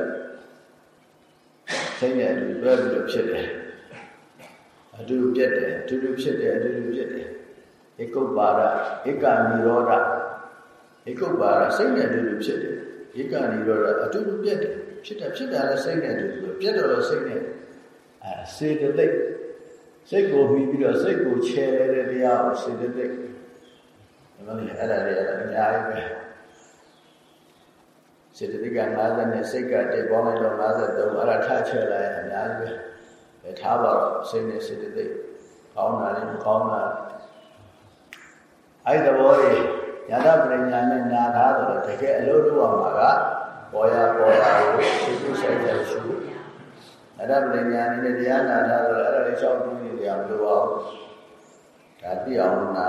စိတ်နဲ့အတူတွဲပြီးတော့ဖြစ်တယ်အတူတူပြတ်တယ်အတူတူဖြစ်တယ်အတူတူပြတ်တယ်ဧကုပ္ပါဒဧကနိရောဓဧကုပ္ပါဒစိတ်နဲ့အတူတူဖြစ်တယ်ဧကနိရောဓအတူတူပြတ်တယ်ဖြစ်တယ်ဖြစ်တာလည်းစိတ်နဲ့အတူတူပြတ်တော့လည်းစိတ်နဲ့ အဲစေတသိက်စိတ်ကိုပြီးပြီးတော့စိတ်ကိုချဲတဲ့တရားကိုစေတသိက်ဒါမှမဟုတ်အဲ့ဒါတွေအများကြီးပဲစေတသိက်က50နဲ့စိတ်ကတက်ပေါင်းလိုက်တော့53အဲ့ဒါထချဲလိုက်ရင်အများကြီးပဲထားပါတော့စိတ်နဲ့စေတသိက်ကောင်းတာလည်းမကောင်းတာအဲ့ဒီသဘောကြီးယတပရိညာနဲ့နာထားတော့တကယ်အလုပ်လုပ်ရမှာကပေါ်ရပေါ်ရကိုစိတ်ကိုစိုက်တဲ့ရှု အရပရိညာနဲ့တရားနာထားတော့အဲ့ဒါလေးလျှောက်တွင်းနေကြမလို့အောင်ဒါသိအောင်နာ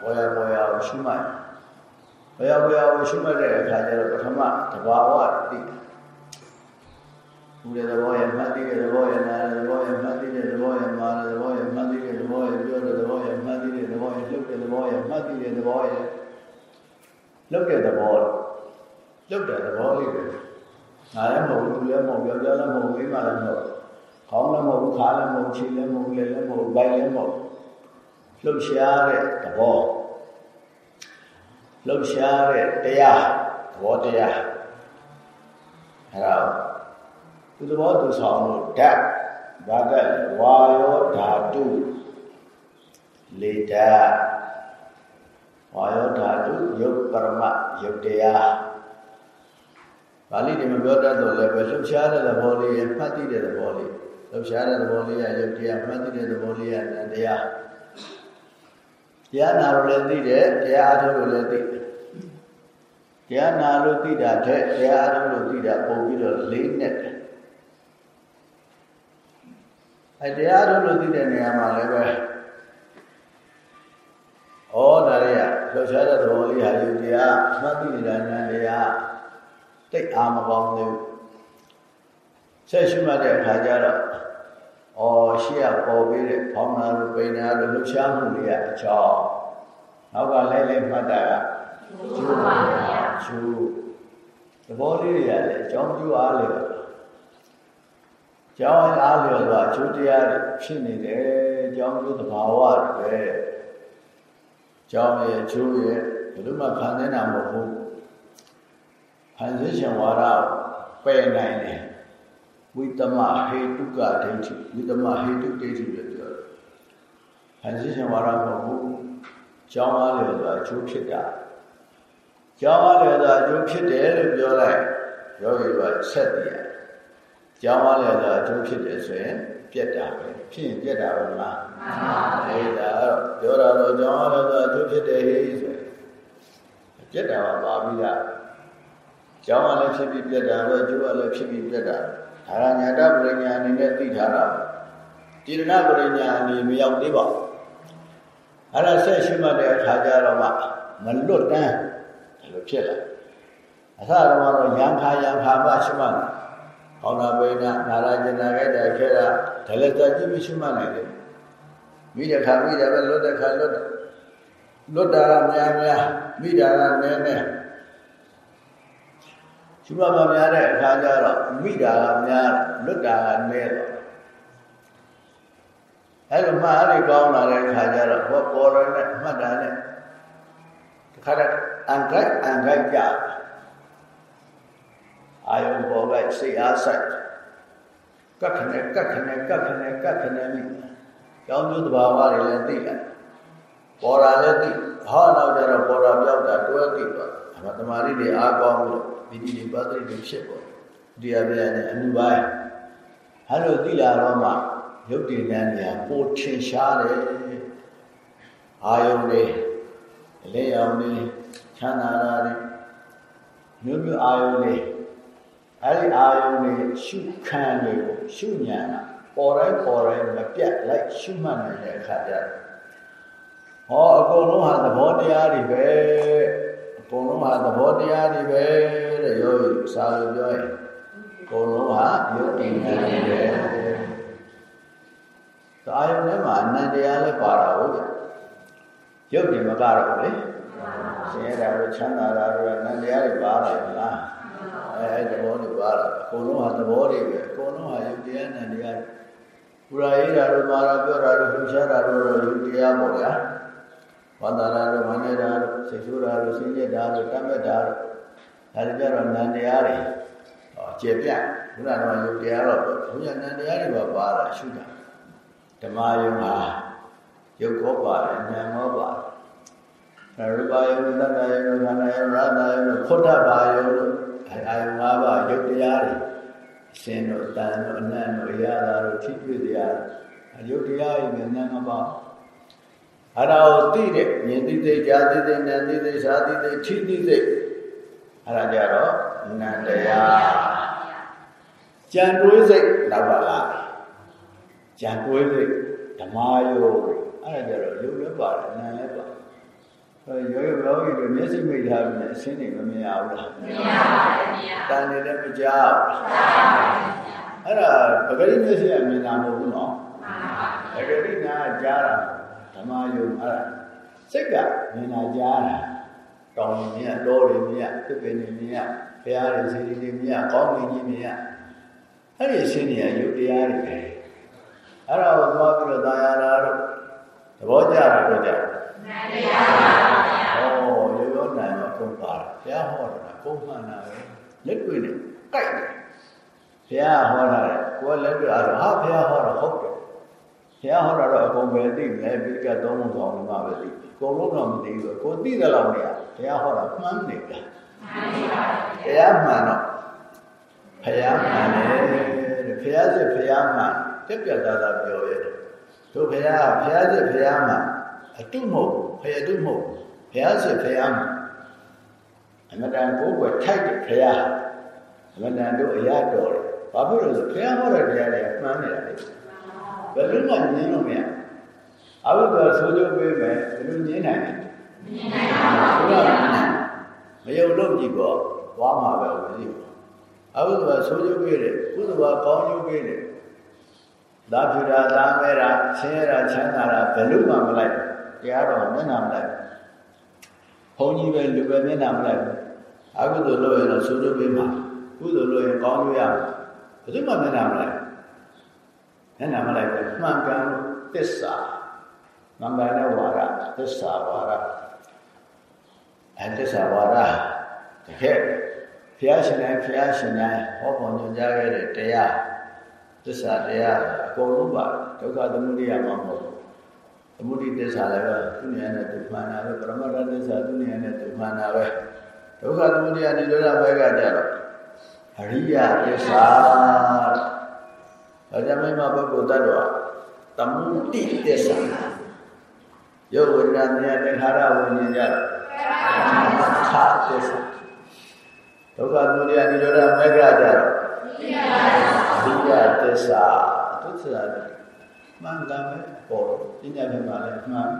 ပေါ်ရပေါ်ရကိုရှုမှတ်ဘယ်ရောက်ဘယ်ရောက်ရှုမှတ်တဲ့အခါကျတော့ပထမတဘာဝသိဘူးတဲ့သဘောရဲ့မှတ်သိတဲ့သဘောရဲ့နာတဲ့သဘောရဲ့မှတ်သိတဲ့သဘောရဲ့မာတဲ့သဘောရဲ့မှတ်သိတဲ့သဘောရဲ့ပြောတဲ့သဘောရဲ့မှတ်သိတဲ့သဘောရဲ့လှုပ်တဲ့သဘောရဲ့မှတ်သိတဲ့သဘောရဲ့လှုပ်တဲ့သဘောလှုပ်တဲ့သဘောလေးပဲ ငါလည်းမဟုတ်ဘူးလည်းမဟုတ်ပြောကြလည်းမဟုတ်မိမလည်းမဟုတ်ခေါင်းလည်းမဟုတ်ခါလည်းမဟုတ်ခြေလည်းမဟုတ်လက်လည်းမဟုတ်ဘိုက်လည်းမဟုတ်လှုပ်ရှားတဲ့သဘောလှုပ်ရှားတဲ့တရားသဘောတရားအဲဒါသူသဘောသူဆောင်လို့ဓာတ်ဘာကဝါယောဓာတုလေဓာတ်ဝါယောဓာတုယုတ်ပရမယုတ်တရား ပါဠိတွေမပြောတတ်တော့လည်းပဲလှုပ်ရှားတဲ့သဘောလေးရမှတ်သိတဲ့သဘောလေးလှုပ်ရှားတဲ့သဘောလေးရယုတ်တရားမှတ်သိတဲ့သဘောလေးရတရားတရားနာလို့လည်းသိတယ်တရားအားထုတ်လို့လည်းသိတယ်တရားနာလို့သိတာထက်တရားအားထုတ်လို့သိတာပုံပြီးတော့လေးနဲ့တယ်အဲတရားထုတ်လို့သိတဲ့နေရာမှာလည်းပဲဩဒါရီကလှုပ်ရှားတဲ့သဘောလေးဟာယူတရားမှတ်သိနေတာဉာဏ်တရား တိတ်အားမကောင်းသေးဘူးဆက်ရှိမှတဲ့အခါကျတော့ဩရှေ့ကပေါ်ပြီးတဲ့ဖောင်းနာလို့ပိန်နာလို့လှုပ်ရှားမှုတွေကအကြောင်းနောက်ကလိုက်လိုက်မှတ်တာကကျိုးပါဗျာကျိုးသဘောလေးတွေကလည်းအကြောင်းကျိုးအားလေကျောင်းအားလျော်စွာအကျိုးတရားတွေဖြစ်နေတယ်ကျောင်းကျိုးသဘာဝတွေပဲကျောင်းရဲ့အကျိုးရဲ့ဘယ်လိုမှခံနိုင်တာမဟုတ်ဘူး ဖန်ဆင်းရှင်ဝါဒပယ်နိုင်တယ်ဝိတမဟေတုကဒိဋ္ဌိဝိတမဟေတုဒိဋ္ဌိလို့ပြောတယ်ဖန်ဆင်းရှင်ဝါဒမဟုတ်ဘူးကျောင်းအားလျော်စွာအကျိုးဖြစ်တာကျောင်းအားလျော်စွာအကျိုးဖြစ်တယ်လို့ပြောလိုက်ယောဂီကဆက်တည်ရကျောင်းအားလျော်စွာအကျိုးဖြစ်တယ်ဆိုရင်ပြက်တာပဲဖြစ်ရင်ပြက်တာပဲမလားမှန်ပါဘူးအဲဒါပြောတာတော့ကျောင်းအားလျော်စွာအကျိုးဖြစ်တယ်ဟေးဆိုရင်ပြက်တာပါပါပြီးသား ကျောင်းကလည်းဖြစ်ပြီးပြက်တာပဲကျိုးကလည်းဖြစ်ပြီးပြက်တာဒါကညာတပရိညာအနေနဲ့သိထားတာတိရဏပရိညာအနေမရောက်သေးပါဘူးအဲ့ဒါဆက်ရှိမှတဲ့အခါကျတော့မှမလွတ်တန်းဒီလိုဖြစ်လာအစတော့တော့ယံခါယံခါမှရှိမှတယ်ဟောနာပိဏနာရကျင်နာခဲ့တဲ့ခဲတာဒါလည်းကြည့်ပြီးရှိမှနိုင်တယ်မိတဲ့ခါမိတယ်ပဲလွတ်တဲ့ခါလွတ်တယ်လွတ်တာကများများမိတာကနည်းနည်း ရှိမှမများတဲ့အခါကျတော့မိတာကများလွတ်တာကနည်းတော့အဲ့လိုမှအဲ့ဒီကောင်းလာတဲ့အခါကျတော့ဟောပေါ်ရနဲ့မှတ်တာနဲ့တခါတည်းအန်ကိုက်အန်ကိုက်ကြအာယုံပေါ်ကစိတ်အားဆိုင်ကကတ်ခနဲ့ကတ်ခနဲ့ကတ်ခနဲ့ကတ်ခနဲ့မိကြောင်းကျိုးသဘာဝတွေလည်းသိတယ်ပေါ်တာလည်းသိဟောတော့ကြတော့ပေါ်တာပြောက်တာတွဲသိသွားအမတမာရီတွေအားကောင်းလို့ ဒီဒီဒီပါတိတွေဖြစ်ပေါ်ဒီအပြည့်နဲ့အနုပိုင်းဟာလို့သိလာတော့မှရုပ်တည်တဲ့နေရာပိုထင်ရှားတယ်အာယုန်တွေအလေးရောင်တွေချမ်းသာတာတွေမျိုးမျိုးအာယုန်တွေအဲ့ဒီအာယုန်တွေရှုခံတွေကိုရှုဉာဏ်တာပေါ်တိုင်းပေါ်တိုင်းမပြတ်လိုက်ရှုမှတ်နိုင်တဲ့အခါကျတော့ဟောအကုန်လုံးဟာသဘောတရားတွေပဲအကုန်လုံးဟာသဘောတရားတွေပဲ တဲ့ယောဂီစာလို့ပြောရင်အကုန်လုံးဟာယုတ်တိဉာဏ်တွေပဲသာယုံထဲမှာအနန္တရားလည်းပါတာဟုတ်ကြရုပ်တွေမကတော့ဘူးလေဆင်းရဲတာတို့ချမ်းသာတာတို့အနန္တရားတွေပါလာမလားအဲသဘောတွေပါလာအကုန်လုံးဟာသဘောတွေပဲအကုန်လုံးဟာယုတ်တရားအနန္တရားတွေပူရာရေးတာတို့မာရာပြောတာတို့လှူရှားတာတို့ယုတ်တရားပေါ့ဗျာဝန္တာရာတို့ဝန္နေတာတို့စိတ်ဆိုးတာတို့စိတ်ညစ်တာတို့တတ်မဲ့တာတို့ ဒါတွေကြတော့နန္တရားတွေဟောကျေပြဘုရားတော်ယုတ်တရားတော့ဘုရားနန္တရားတွေပါပါလာရှုတာဓမ္မယုံဟာရုပ်ကောပါတယ်ဉာဏ်ကောပါတယ်ရူပယုံသတ္တယုံခန္ဓာယုံရတယုံခုဋ္ဌဘာယုံအာယုံ၅ပါးရုပ်တရားတွေအစင်းတို့တန်တို့အနံ့တို့အရာသာတို့ထိတွေ့တရားရုပ်တရားရဲ့ဉာဏ်၅ပါးအဲ့ဒါကိုသိတဲ့မြင်သိသိကြားသိသိနာသိသိစားသိသိထိသိသိ အဲ့ဒါကြတော့နန္တရားကြံတွေးစိတ်နောက်ပါလားကြံတွေးစိတ်ဓမ္မယုတ်အဲ့ဒါကြတော့ယုတ်လည်းပါတယ်နာလည်းပါအဲရောရောရောကြီးမျက်စိမိတ်ထားပြီးအရှင်းနေမမြင်ရဘူးလားမြင်ရပါတယ်မြင်ရတန်နေလည်းမကြောက်အဲ့ဒါပဂရိမျက်စိကမြင်တာမဟုတ်ဘူးနော်ပဂရိနာကြားတာဓမ္မယုတ်အဲ့ဒါစိတ်ကမြင်တာကြားတာ တောင်းမြင်တော်တွေမြင်သစ်ပင်တွေမြင်ဘုရားတွေစီတွေမြင်ကောင်းကင်ကြီးမြင်အဲ့ဒီအရှင်းနေရယုတ်တရားတွေပဲအဲ့ဒါကိုသွားပြီးတော့သာယာလာတော့သဘောကျတာတော့ကြမှန်တရားပါဗျာဩရောရောနိုင်တော့ကုန်ပါဘုရားဟောတာကုန်မှန်တာပဲလက်တွေ့နဲ့ကြိုက်တယ်ဘုရားဟောတာကိုယ်လက်တွေ့အားဟာဘုရားဟောတာဟုတ်တယ်ဘု ရားဟောတာတော့အကုန်ပဲသိတယ်ပိကသုံးဖို့ဆောင်မှာပဲသိကိုလုံးတော့မသိဘူးကိုသိတယ်လို့မရဘုရားဟောတာမှန်တယ်ဗျာမှန်ပါပါဘုရားမှန်တော့ဘုရားမှန်တယ်ဘုရားစစ်ဘုရားမှန်တက်ပြတ်သားသားပြောရတယ်တို့ဘုရားဘုရားစစ်ဘုရားမှာအတုမဟုတ်ဘုရားတုမဟုတ်ဘုရားစစ်ဘုရားမှာအမတန်ကိုယ်ွယ်ထိုက်တဲ့ဘုရားအမတန်တို့အရာတော်တယ်ဘာဖြစ်လို့လဲဘုရားဟောတဲ့တရားတွေမှန်နေတာလေ ဘယ်လိုမှညင်းလို့မရအဘိဓါဆိုကြပေးမယ်ဘယ်လိုညင်းနိုင်လဲညင်းနိုင်ပါဘူးမယုံလို့ကြည့်ပေါ့သွားမှာပဲဝင်စီအဘိဓါဆိုကြပေးတယ်ကုသဘာကောင်းကျိုးပေးတယ်သာဖြူတာသာမဲတာဆင်းရဲတာချမ်းသာတာဘယ်လို့မှမလိုက်တရားတော်မျက်နှာမလိုက်ဘုန်းကြီးပဲလူပဲမျက်နှာမလိုက်အကုသိုလ်လုပ်ရင်တော့ဆိုးလို့ပေးမှာကုသိုလ်လုပ်ရင်ကောင်းလို့ရမှာဘယ်သူမှမျက်နှာမလိုက် မျက်နှာမလိုက်ဘူးမှန်ကန်သစ္စာမှန်ကန်တဲ့ဝါဒသစ္စာဝါဒအဲသစ္စာဝါဒတကယ်ဘုရားရှင်တိုင်းဘုရားရှင်တိုင်းဟောပေါ်ညွှန်ကြားခဲ့တဲ့တရားသစ္စာတရားအကုန်လုံးပါဒုက္ခသမုဒိယမှာမဟုတ်ဘူးသမုဒိသစ္စာလည်းပဲသူဉာဏ်နဲ့သူမှန်တာပဲပရမတ္ထသစ္စာသူဉာဏ်နဲ့သူမှန်တာပဲဒုက္ခသမုဒိယနိရောဓဘက်ကကြတော့အရိယသစ္စာ ဒါကြောင့်မိမပုဂ္ဂိုလ်တ attva သမုဒိသစ္စာယုတ်ဝိညာဉ်နဲ့သင်္ခါရဝိညာဉ်ကြတော့ခါသစ္စာဒုက္ခသမုဒိယနိရောဓဘက်ကကြတော့အရိယသစ္စာသစ္စာမှန်တယ်ပေါ်ပညာဖြင့်မှလည်းမှန်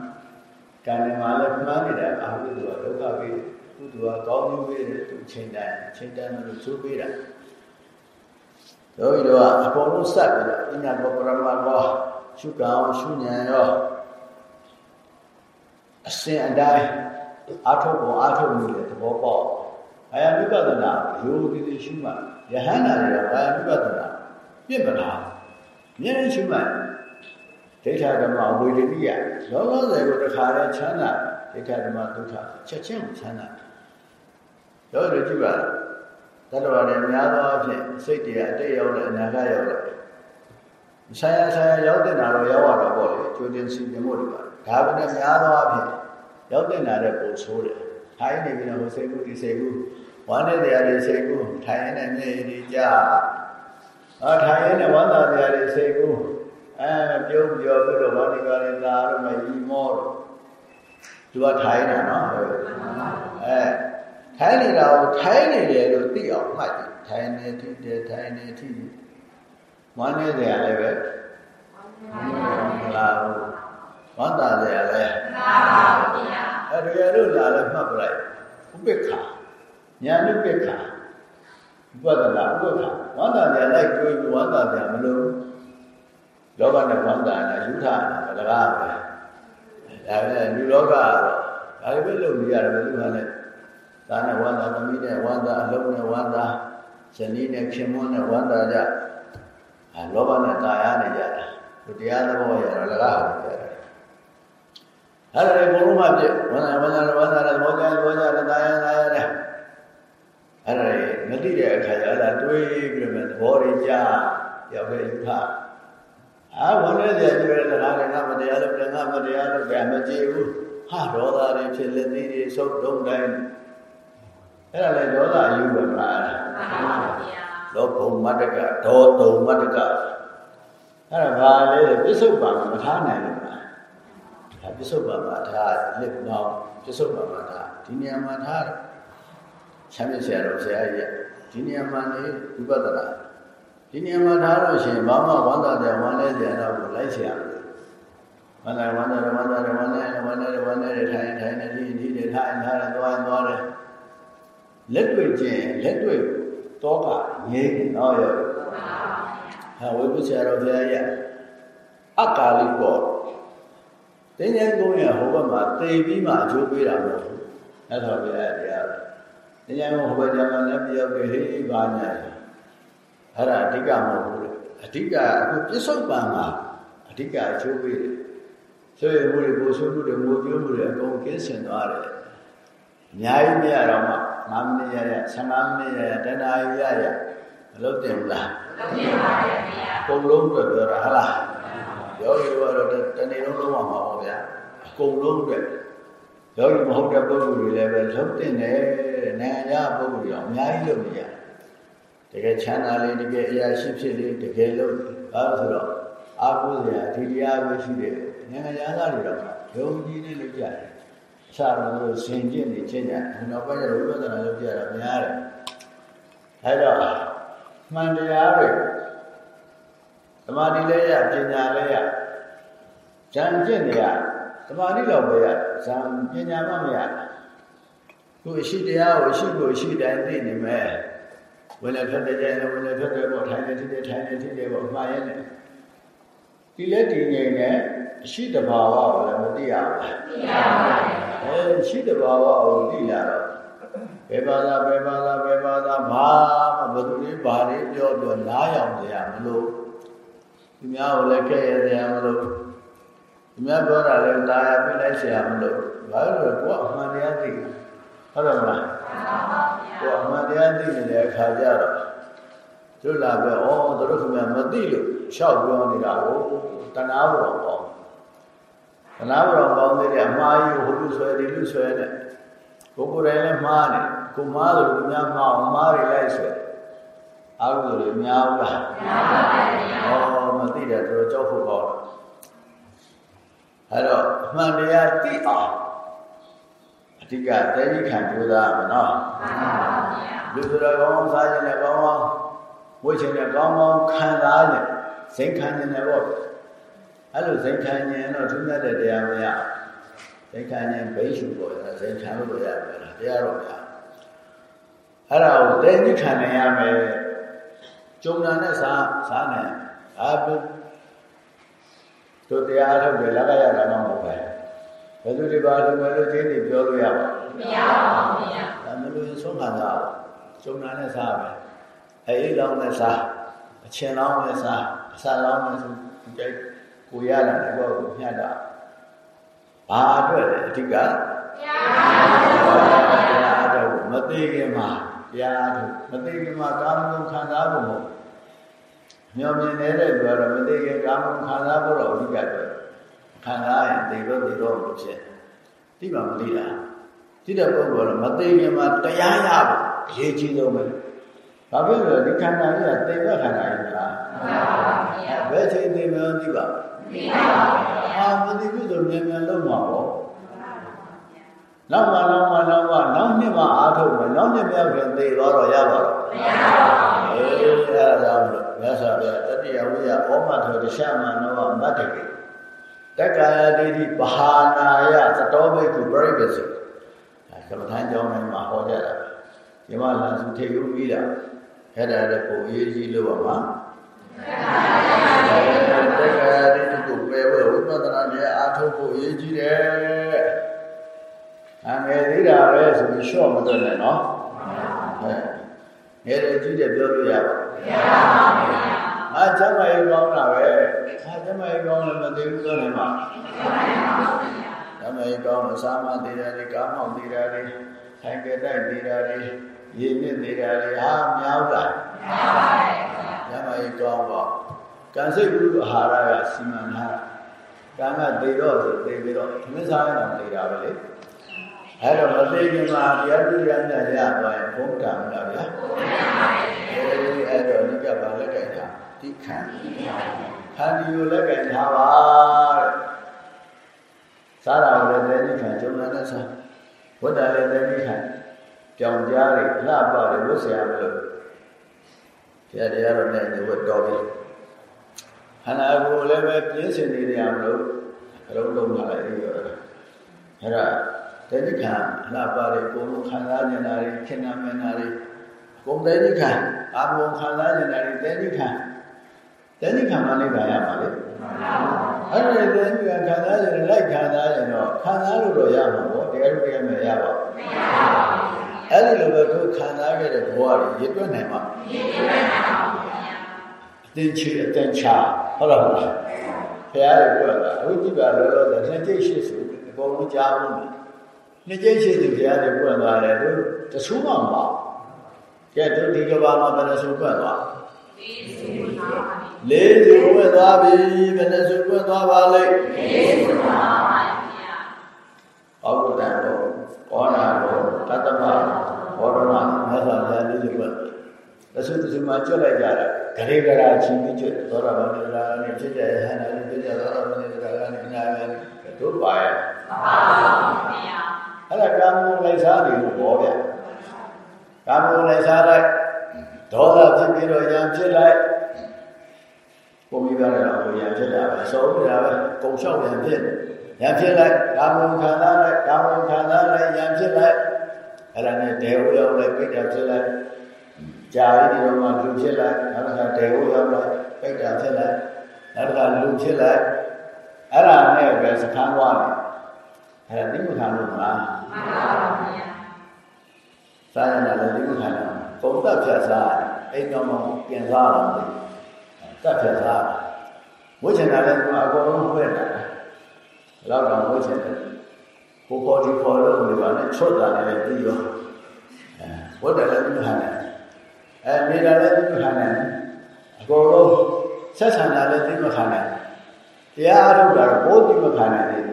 ကံနဲ့မှလည်းမှန်နေတာအာဟုသူကဒုက္ခပေးကုသိုလ်ကကောင်းကျိုးပေးတယ်သူချိန်တိုင်းချိန်တိုင်းလို့ချိုးပေးတာ တို့ဒီတော့အပေါ်လုံးဆက်ပြီးတော့ပညာဘောပရမတ်ဘောရှုကောင်ရှုဉဏ်ရောအစဉ်အတိုင်းအာထုတ်ပုံအာထုတ်မှုတဲ့သဘောပေါက်အာယဝိပဿနာရိုးသေးသေးရှုမှယဟန္တာတွေကအာယဝိပဿနာပြင့်မလားမြဲရှုမှဒိဋ္ဌဓမ္မဝေဒတိယလောလောဆယ်ကိုတခါတည်းချမ်းသာဒိဋ္ဌဓမ္မဒုက္ခချက်ချင်းချမ်းသာရောတို့ကြည့်ပါတ တ္တဝါတွေများသောအားဖြင့်စိတ်တွေအတိတ်ရောက်တဲ့အနာဂတ်ရောက်လာဆိုင်ရာဆိုင်ရာရောက်တဲ့နာတော့ရောက်ရတော့ပေါ့လေကျိုးတင်စီတင်ဖို့ဒီပါဒါပဲနဲ့များသောအားဖြင့်ရောက်တဲ့နာတဲ့ပုံဆိုးတယ်ထိုင်းနေပြီတော့ဟိုစိတ်ကူးဒီစိတ်ကူးဝမ်းတဲ့တရားတွေစိတ်ကူးထိုင်နေမျက်ရည်တွေကြာအာထိုင်နေဝမ်းသာတရားတွေစိတ်ကူးအဲပြုံးပြောပြီးတော့ဝမ်းဒီကရင်သာတော့မဤမောတော့သူကထိုင်တာနော်အဲ ထိုင်နေတာကိုထိုင်နေတယ်လို့သိအောင်မှတ်ကြည့်ထိုင်နေထိတယ်ထိုင်နေထိဝမ်းနေတယ်လည်းပဲမလားဘူးဝမ်းသာတယ်လည်းမှန်ပါဗျာအဲ့ဒါရလို့လာလည်းမှတ်ပလိုက်ဥပိ္ပခာညာဥပိ္ပခာဝဒနာဥပိ္ပခာဝန္တာပြန်လိုက်တွေးပြီးဝန္တာပြန်မလို့လောဘနဲ့ဝန္တာနဲ့ယူထနဲ့လကားပဲဒါပဲလူလောကကတော့ဒါပဲလုပ်နေရတယ်ဘယ်လိုမှလည်း ဒါနဲ့ဝန္တာသမီးနဲ့ဝန္တာအလုံးနဲ့ဝန္တာဇနီးနဲ့ခင်မွန်းနဲ့ဝန္တာကြအဲလောဘနဲ့တာယာနေကြတာဒီတရားသဘောရတာလကားပဲအဲ့ဒါတွေဘုံလုံးမှပြည့်ဝန္တာဝန္တာဝန္တာလည်းဘောကြဘောကြလည်းတာယာတာယာတဲ့အဲ့ဒါတွေမသိတဲ့အခါကျအဲ့ဒါတွေးပြီးတော့သဘောတွေကြားရောက်ခဲ့ယူထအာဝန်နဲ့ကြည့်ရတဲ့တရားကမတရားလို့ကငါမတရားလို့ပဲမကြည့်ဘူးဟာဒေါသတွေဖြစ်လက်သေးတွေဆုပ်တုံးတိုင်း အဲ့ဒါလည်းဒေါသအယူပဲမလားမှန်ပါဗျာလောဘုံမတ္တကဒေါတုံမတ္တကအဲ့ဒါဘာလဲပစ္စုပန်မထားနိုင်ဘူးလားဒါပစ္စုပန်မှာထားလက်နောက်ပစ္စုပန်မှာထားဒီနေရာမှာထားတယ်ဆရာမြတ်ဆရာတော်ဆရာကြီးဒီနေရာမှာနေဝိပဿနာဒီနေရာမှာထားလို့ရှိရင်ဘာမှဝမ်းသာတယ်ဝမ်းလဲတယ်တော့ကိုလိုက်ဆရာဝမ်းသာဝမ်းသာဝမ်းသာဝမ်းသာဝမ်းသာဝမ်းသာထိုင်ထိုင်နေဒီဒီထားထားသွားသွားတယ် လက်တွေ့ခြင်းလက်တွေ့တော့ကငြိမ်းတော့ရောဟာဝိပဿနာတော်ဘုရားကြီးအကာလိပေါ်တင်းကျင်းကုန်းရဟိုဘက်မှာတေပြီးမှအကျိုးပေးတာမဟုတ်ဘူးအဲ့တော့ဘုရားတရားတင်းကျင်းကုန်းဟိုဘက်ကျမှလည်းပြောပြီးဟေးဘာညာအဲ့ဒါအဓိကမဟုတ်ဘူးလေအဓိကအခုပြစ္ဆုတ်ပံမှာအဓိကအကျိုးပေးတယ်ဆိုရင်ဘုရားကိုဆိုလို့တယ်ငိုကြိုးမှုတွေအကုန်ကင်းစင်သွားတယ်အများကြီးမရတော့မှ 9မိနစ်ရရ15မိနစ်ရရတနာရီရရမလုပ်တင်ဘူးလားလုပ်ပြပါရဲ့ဗျာပုံလုံးအတွက်ပြောတာဟလားယောဂီတို့ကတော့တနေ့လုံးလုံးမှာပါဗျာအကုန်လုံးအတွက်ယောဂီမဟုတ်တဲ့ပုဂ္ဂိုလ်တွေလည်းပဲလုံးတင်တယ်နိုင်ငံခြားပုဂ္ဂိုလ်တွေအများကြီးလုပ်နေရတယ်တကယ်ချမ်းသာလေးတကယ်အရာရှိဖြစ်လေးတကယ်လို့ဘာလို့ဆိုတော့အာဟုဇရာဒီတရားပဲရှိတယ်နိုင်ငံခြားသားတွေတော့ယုံကြည်နေလို့ကြတယ်ဆ ရာတော်တို့စင်ကျင့်နေချင်းကြတယ်နောက်ပိုင်းကျတော့ဝိပဿနာလုပ်ကြတာများတယ်အဲတော့မှန်တရားတွေသမာဓိလည်းရပညာလည်းရဉာဏ်ကျင့်နေရသမာဓိတော့ပဲရဉာဏ်ပညာမှမရခုအရှိတရားကိုအရှိကိုအရှိတိုင်းသိနေမယ်ဝင်လည်းထွက်တဲ့ကြရင်ဝင်လည်းထွက်တဲ့ပေါ့ထိုင်နေထိတဲ့ထိုင်နေထိတဲ့ပေါ့မှားရဲ့နဲ့ဒီလက်ဒီငိမ်နဲ့ အရှိတဘာဝကိုလည်းမသိရဘူးသိရပါတယ်အဲအရှိတဘာဝကိုသိလာတော့ဘယ်ဘာသာဘယ်ဘာသာဘယ်ဘာသာဘာမှဘယ်သူလေးဘာလေးပြောပြောလားရောင်စရာမလိုသူများကိုလည်းကဲ့ရဲ့စရာမလိုသူများပြောတာလည်းတာယာပြလိုက်စရာမလိုဘာလို့လဲကိုကအမှန်တရားသိတယ်ဟုတ်တယ်မလားကိုအမှန်တရားသိနေတဲ့အခါကျတော့တို့လာပဲဩတို့ခင်ဗျမသိလို့ရှောက်ပြောနေတာကိုတဏှာဘောတော့ တဏှာဘုံပေါင်းသေးတယ်အမှားကြီးကိုဟိုလူဆွဲဒီလူဆွဲနဲ့ကိုကိုယ်တိုင်လည်းမှားနေကိုမှားလို့သူများမှားအောင်မှားတွေလိုက်ဆွဲအာဟုတွေများဘူးလားမှန်ပါဗျာဩမသိတယ်တို့ကြောက်ဖို့ပေါ့အဲ့တော့အမှန်တရားသိအောင်အဓိကတဲကြီးခံကြိုးစားရမယ်နော်မှန်ပါဗျာလူဆိုတော့ကောင်းကောင်းစားခြင်းနဲ့ကောင်းကောင်းဝိတ်ခြင်းနဲ့ကောင်းကောင်းခံစားခြင်းစိတ်ခံခြင်းနဲ့ပေါ့ အဲ့လိုစိတ်ခံခြင်းတော့သူမြတ်တဲ့တရားမရစိတ်ခံခြင်းဘိရှုပေါ်တယ်စိတ်ခံလို့ရမယ်လားတရားတော့မရအဲ့ဒါကိုတဲကြီးခံနိုင်ရမယ်ကျုံနာနဲ့စားစားနိုင်အာဘုတို့တရားထုတ်တယ်လက်ကရတာတော့မဟုတ်ပဲဘယ်သူတွေပါလို့ဘယ်လိုချင်းတွေပြောလို့ရပါ့မရပါဘူးဗျာဒါမလို့ဆုံးခံတာကျုံနာနဲ့စားပဲအေးလောင်းနဲ့စားအချင်လောင်းနဲ့စားအဆလောင်းနဲ့ဆို ကြိုက်ကိုရတာလည်းတော့ကိုမျှတာဘာအတွက်လဲအဓိကဗျာတရားအထုတ်မသိခင်မှာတရားအထုတ်မသိခင်မှာကာမဂုဏ်ခံစားဖို့မဟုတ်မျောမြင်နေတဲ့လူကတော့မသိခင်ကာမခံစားဖို့တော့အဓိကတော့ခံစားရင်သိတော့သိတော့လို့ဖြစ်ဒီမှာမသိတာဒီတဲ့ပုဂ္ဂိုလ်ကတော့မသိခင်မှာတရားရဖို့အရေးကြီးဆုံးပဲဘာဖြစ်လို့ဒီခန္ဓာကြီးကသိတဲ့ခန္ဓာကြီးလားဘ ယ်ချိန်သိမှန်းသိပါအာမသိဘူးဆိုမြန်မြန်လုံးမှာပေါ့နောက်မှနောက်မှနောက်မှနောက်နှစ်မှအားထုတ်မယ်နောက်နှစ်မြောက်ရင်သိသွားတော့ရပါတော့မရပါဘူးအေးအဲ့ဒါကြောင့်လို့မြတ်စွာဘုရားတတိယဝိယဩမထောတရှမနောမတ္တကေတက္ကာယတိတိပဟာနာယသတောဘိက္ခုပရိပ္ပစေအဲကမ္ဘာထမ်းကြောင်းတိုင်းမှာဟောကြတာဒီမှာလန်စုထေယူပြီးတာအဲ့ဒါလည်းပုံရေးကြီးလို့ပါမှာ တက္ကာယတိတိကိုပယ်ဖို့ဝိပဿနာတရားအားထုတ်ဖို့အရေးကြီးတယ်အငယ်သေးတာပဲဆိုပြီးရှော့မတွက်နဲ့နော်အဲငယ်တယ်ကြီးတယ်ပြောလို့ရပါမရပါဘူး။အာကျမကြီးကောင်းတာပဲ။အာကျမကြီးကောင်းလည်းမသိဘူးဆိုနေမှာ။ကျမကြီးကောင်းလို့စာမသေးတာတွေကားမောက်သေးတာတွေထိုင်ကြတိုက်သေးတာတွေရည်နစ်သေးတာတွေဟာမြောက်တာ။မြောက်ပါရဲ့။ကျမကြီးကောင်းတော့ ကံစိတ်ကုအာဟာရကစီမံထားကံကသေတော့ဆိုသေပြီးတော့မစ္ဆာရအောင်သေတာပဲလေ။အဲ့တော့မသိခင်မှာတရားပြုရမြတ်ရသွားရင်ဘုံကံမလားဗျာ။ဘုံကံပါရဲ့။အဲ့တော့အဓိကဘာလက်ကင်တာဒီခံခန္ဒီကိုလက်ကင်ထားပါတဲ့စားတာကိုလည်းတဲနိခံကျုံလာတဲ့စားဝတ်တာလည်းတဲနိခံကြောင်ကြားတွေလှပတွေဝတ်ဆရာမလို့တရားတရားတော်နဲ့ဝတ်တော်ပြီ ခန္ဓာကိုယ်လည်းပဲပြင်းစင်နေရမလို့အလုံးလုံးလာလိုက်ပြီးတော့အဲ့ဒါတဲနိခံလှပတွေကိုယ်လုံးခံစားနေတာတွေခင်နာမနာတွေကုန်တဲနိခံအာဘုံခံစားနေတာတွေတဲနိခံတဲနိခံမှနိဗ္ဗာန်ရမှာလေအဲ့ဒါတဲနိခံခံစားရင်လိုက်ခံစားရင်တော့ခံစားလို့တော့ရမှာပေါ့တရားတို့တရားမဲ့ရပါဘူးမရပါဘူးအဲ့ဒီလိုပဲသူခံစားခဲ့တဲ့ဘဝတွေရည်တွက်နိုင်မှာရည်တွက်နိုင်ပါဘူးဗျာအတင်ချီအတင်ချ ဟုတ်လားဟုတ်လားဘုရားရဲ့ပြောတာအခုကြည့်ပါလောလောဆယ်နှစ်ကျိတ်ရှိစုအကုန်လုံးကြားလို့နှစ်ကျိတ်ရှိစုဘုရားတွေပွင့်သွားတယ်သူတဆူးမှမပါဘူးကဲတို့ဒီကဘာမှာဘယ်နှစုပွင့်သွားလေးစုပွင့်သွားပြီဘယ်နှစုပွင့်သွားပါလိမ့်လေးစုပါပါဗျာဩဂုတံတော့ဘောနာတော့တတ္တမဘောရမမြတ်စွာဘုရားလေးစုပွင့်တဆုတဆုမှာကျွတ်လိုက်ကြတာ ဂရေဂရာချင်းပြီးကျွတ်သောတာပန်တရားနဲ့ဖြစ်တဲ့ဟန္တာနဲ့ဖြစ်တဲ့သောတာပန်တရားနဲ့အနာဂတ်တို့ပါရဲ့ပါပါဗျာအဲ့ဒါကာမဂုဏ်လိုက်စားတယ်လို့ပြောဗျာကာမဂုဏ်လိုက်စားလိုက်ဒေါသဖြစ်ပြီးတော့ယံဖြစ်လိုက်ပုံပြီးပါတော့ယံဖြစ်တာပဲဆုံးနေတာပဲကုံလျှောက်ယံဖြစ်ယံဖြစ်လိုက်ကာမဂုဏ်ခံစားလိုက်ကာမဂုဏ်ခံစားလိုက်ယံဖြစ်လိုက်အဲ့ဒါနဲ့ဒေဝရောက်လိုက်ပိဋကဖြစ်လိုက် ကြာရည်ဒီတော့မှလူဖြစ်လိုက်နောက်တစ်ခါဒေဝရောက်လိုက်ပိဋကဖြစ်လိုက်နောက်တစ်ခါလူဖြစ်လိုက်အဲ့ဒါနဲ့ပဲစခန်းသွားတယ်အဲ့ဒါသိမခံလို့မလားမှန်ပါပါဘုရားစားရတာလည်းသိမခံတော့ပုံသက်ဖြတ်စားအိမ်တော်မှာပြင်စားတာလေတက်ဖြတ်စားဝိချင်တာလည်းသူအကုန်လုံးဖွင့်တာလောက်တော့ဝိချင်တယ်ကိုပေါ်ဒီပေါ်လို့ဒီပါနဲ့ချွတ်တာလည်းပြီးရောအဲဝတ်တယ်လည်းသိမခံတယ် အဲနေတာလည်းသိမခံတယ်အကုန်လုံးဆက်ဆံတာလည်းသိမခံတယ်တရားအထုတ်တာကိုသိမခံနိုင်တယ်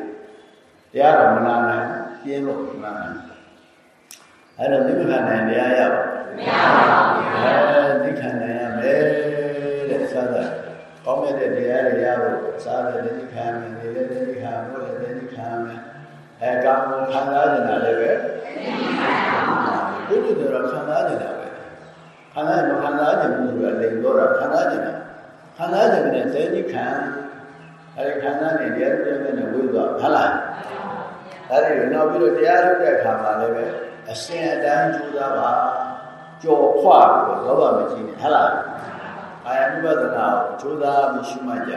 တရားတော်မနာနိုင်ပြင်းလို့မနာနိုင်အဲ့တော့သိမခံနိုင်တရားရပါမရပါဘူးအဲသိခံနိုင်ရမယ်တဲ့သာသာကောင်းတဲ့တရားတွေရဖို့စားတယ်သိခံမယ်နေလည်းသိခံဖို့လည်းသိခံမယ်အဲကာမခံစားနေတာလည်းပဲသိခံပါဘူးဘုရားတော်ခံစားနေတာ ပဲခံစားမခံစားခြင်းဘူးကလိမ်တော့တာခံစားခြင်းခံစားခြင်းနဲ့သိသိခံအဲဒီခံစားနေတရားတွေနဲ့ဝိသွားဟုတ်လားအဲဒီနောက်ပြီးတော့တရားထုတ်တဲ့အခါမှာလည်းပဲအစဉ်အတန်းကြိုးစားပါကြော်ခွပြီးတော့လောဘမကြီးနဲ့ဟုတ်လားအာယနိပဒနာကိုကြိုးစားပြီးရှုမှတ်ကြ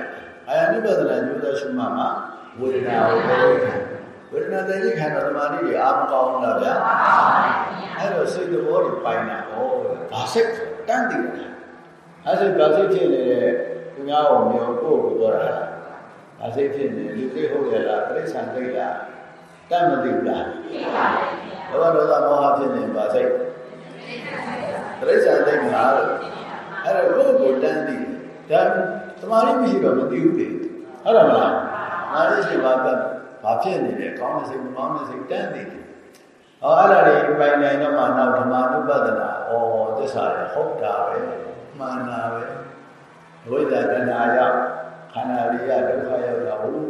အာယနိပဒနာကြိုးစားရှုမှတ်မှာဝေဒနာကိုသိခံဝေဒနာသိခံတော့ဓမ္မနည်းတွေအာမကောင်းလားဗျာအဲ့တော့စိတ်သဘောတွေပိုင်တာဟော ဘာစစ်တန်းတည်တယ်။အဲဒီဘာစစ်ဖြစ်နေတဲ့သူများကိုမျိုးကိုကိုပြောတာ။ဘာစစ်ဖြစ်နေလူသိဟုတ်ရလားပြိဿံသိလားတတ်မသိလား။သိပါဘူး။ဘောရောသာမောဟဖြစ်နေဘာစစ်။ပြိဿံသိလားလို့အဲ့ဒါကိုကိုတန်းတည်ဒါတမာရီမရှိတော့မသိဘူးလေ။ဟုတ်တယ်မလား။မာရီရှိပါဘာဖြစ်နေလဲကောင်းတဲ့စိတ်မကောင်းတဲ့စိတ်တန်းတည် ဟောအဲ့ဒါတွေပိုင်နိုင်တော့မှနောက်ဓမ္မနုပဒနာဩသစ္စာတွေဟုတ်တာပဲမှန်တာပဲဝိဒဒနာရခန္ဓာရိယဒုက္ခရောက်တာဟုတ်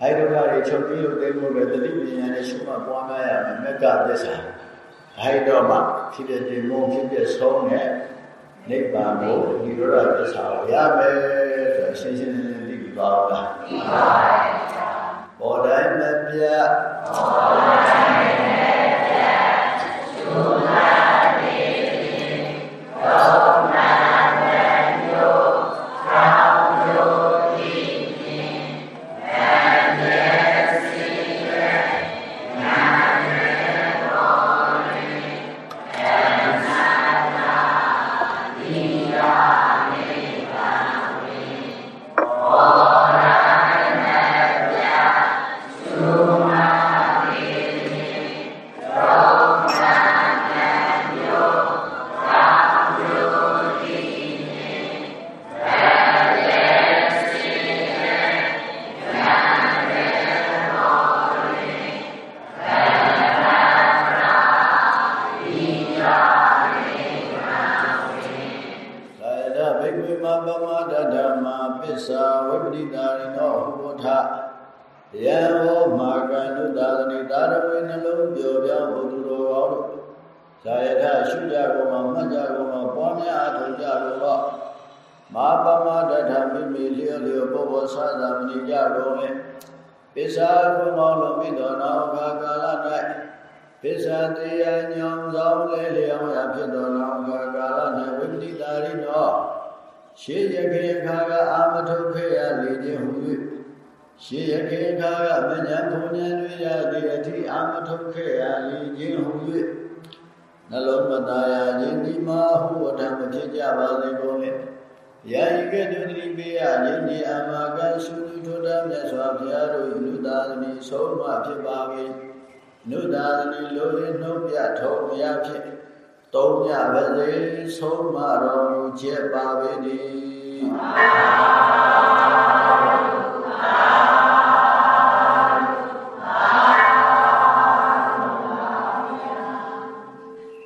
အဲ့ဒုက္ခတွေချုပ်ပြီးလို့သိဖို့ပဲတတိပညာနဲ့ရှုမှတ်ပွားများရမယ်မေတ္တာသစ္စာအဲ့တော့မှဖြစ်တဲ့ဒီမုံဖြစ်တဲ့ဆုံးနဲ့နိဗ္ဗာန်ကိုဒီလိုရသစ္စာကိုရမယ်ဆိုရှင်းရှင်းလင်းလင်းသိပြီးပါလားသိပါပါဘုရားတိုင်းမပြတ်ဘုရား မတော်မူချက်ပါပေ၏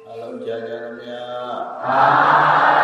အလုံးကြကြမြတ်အာ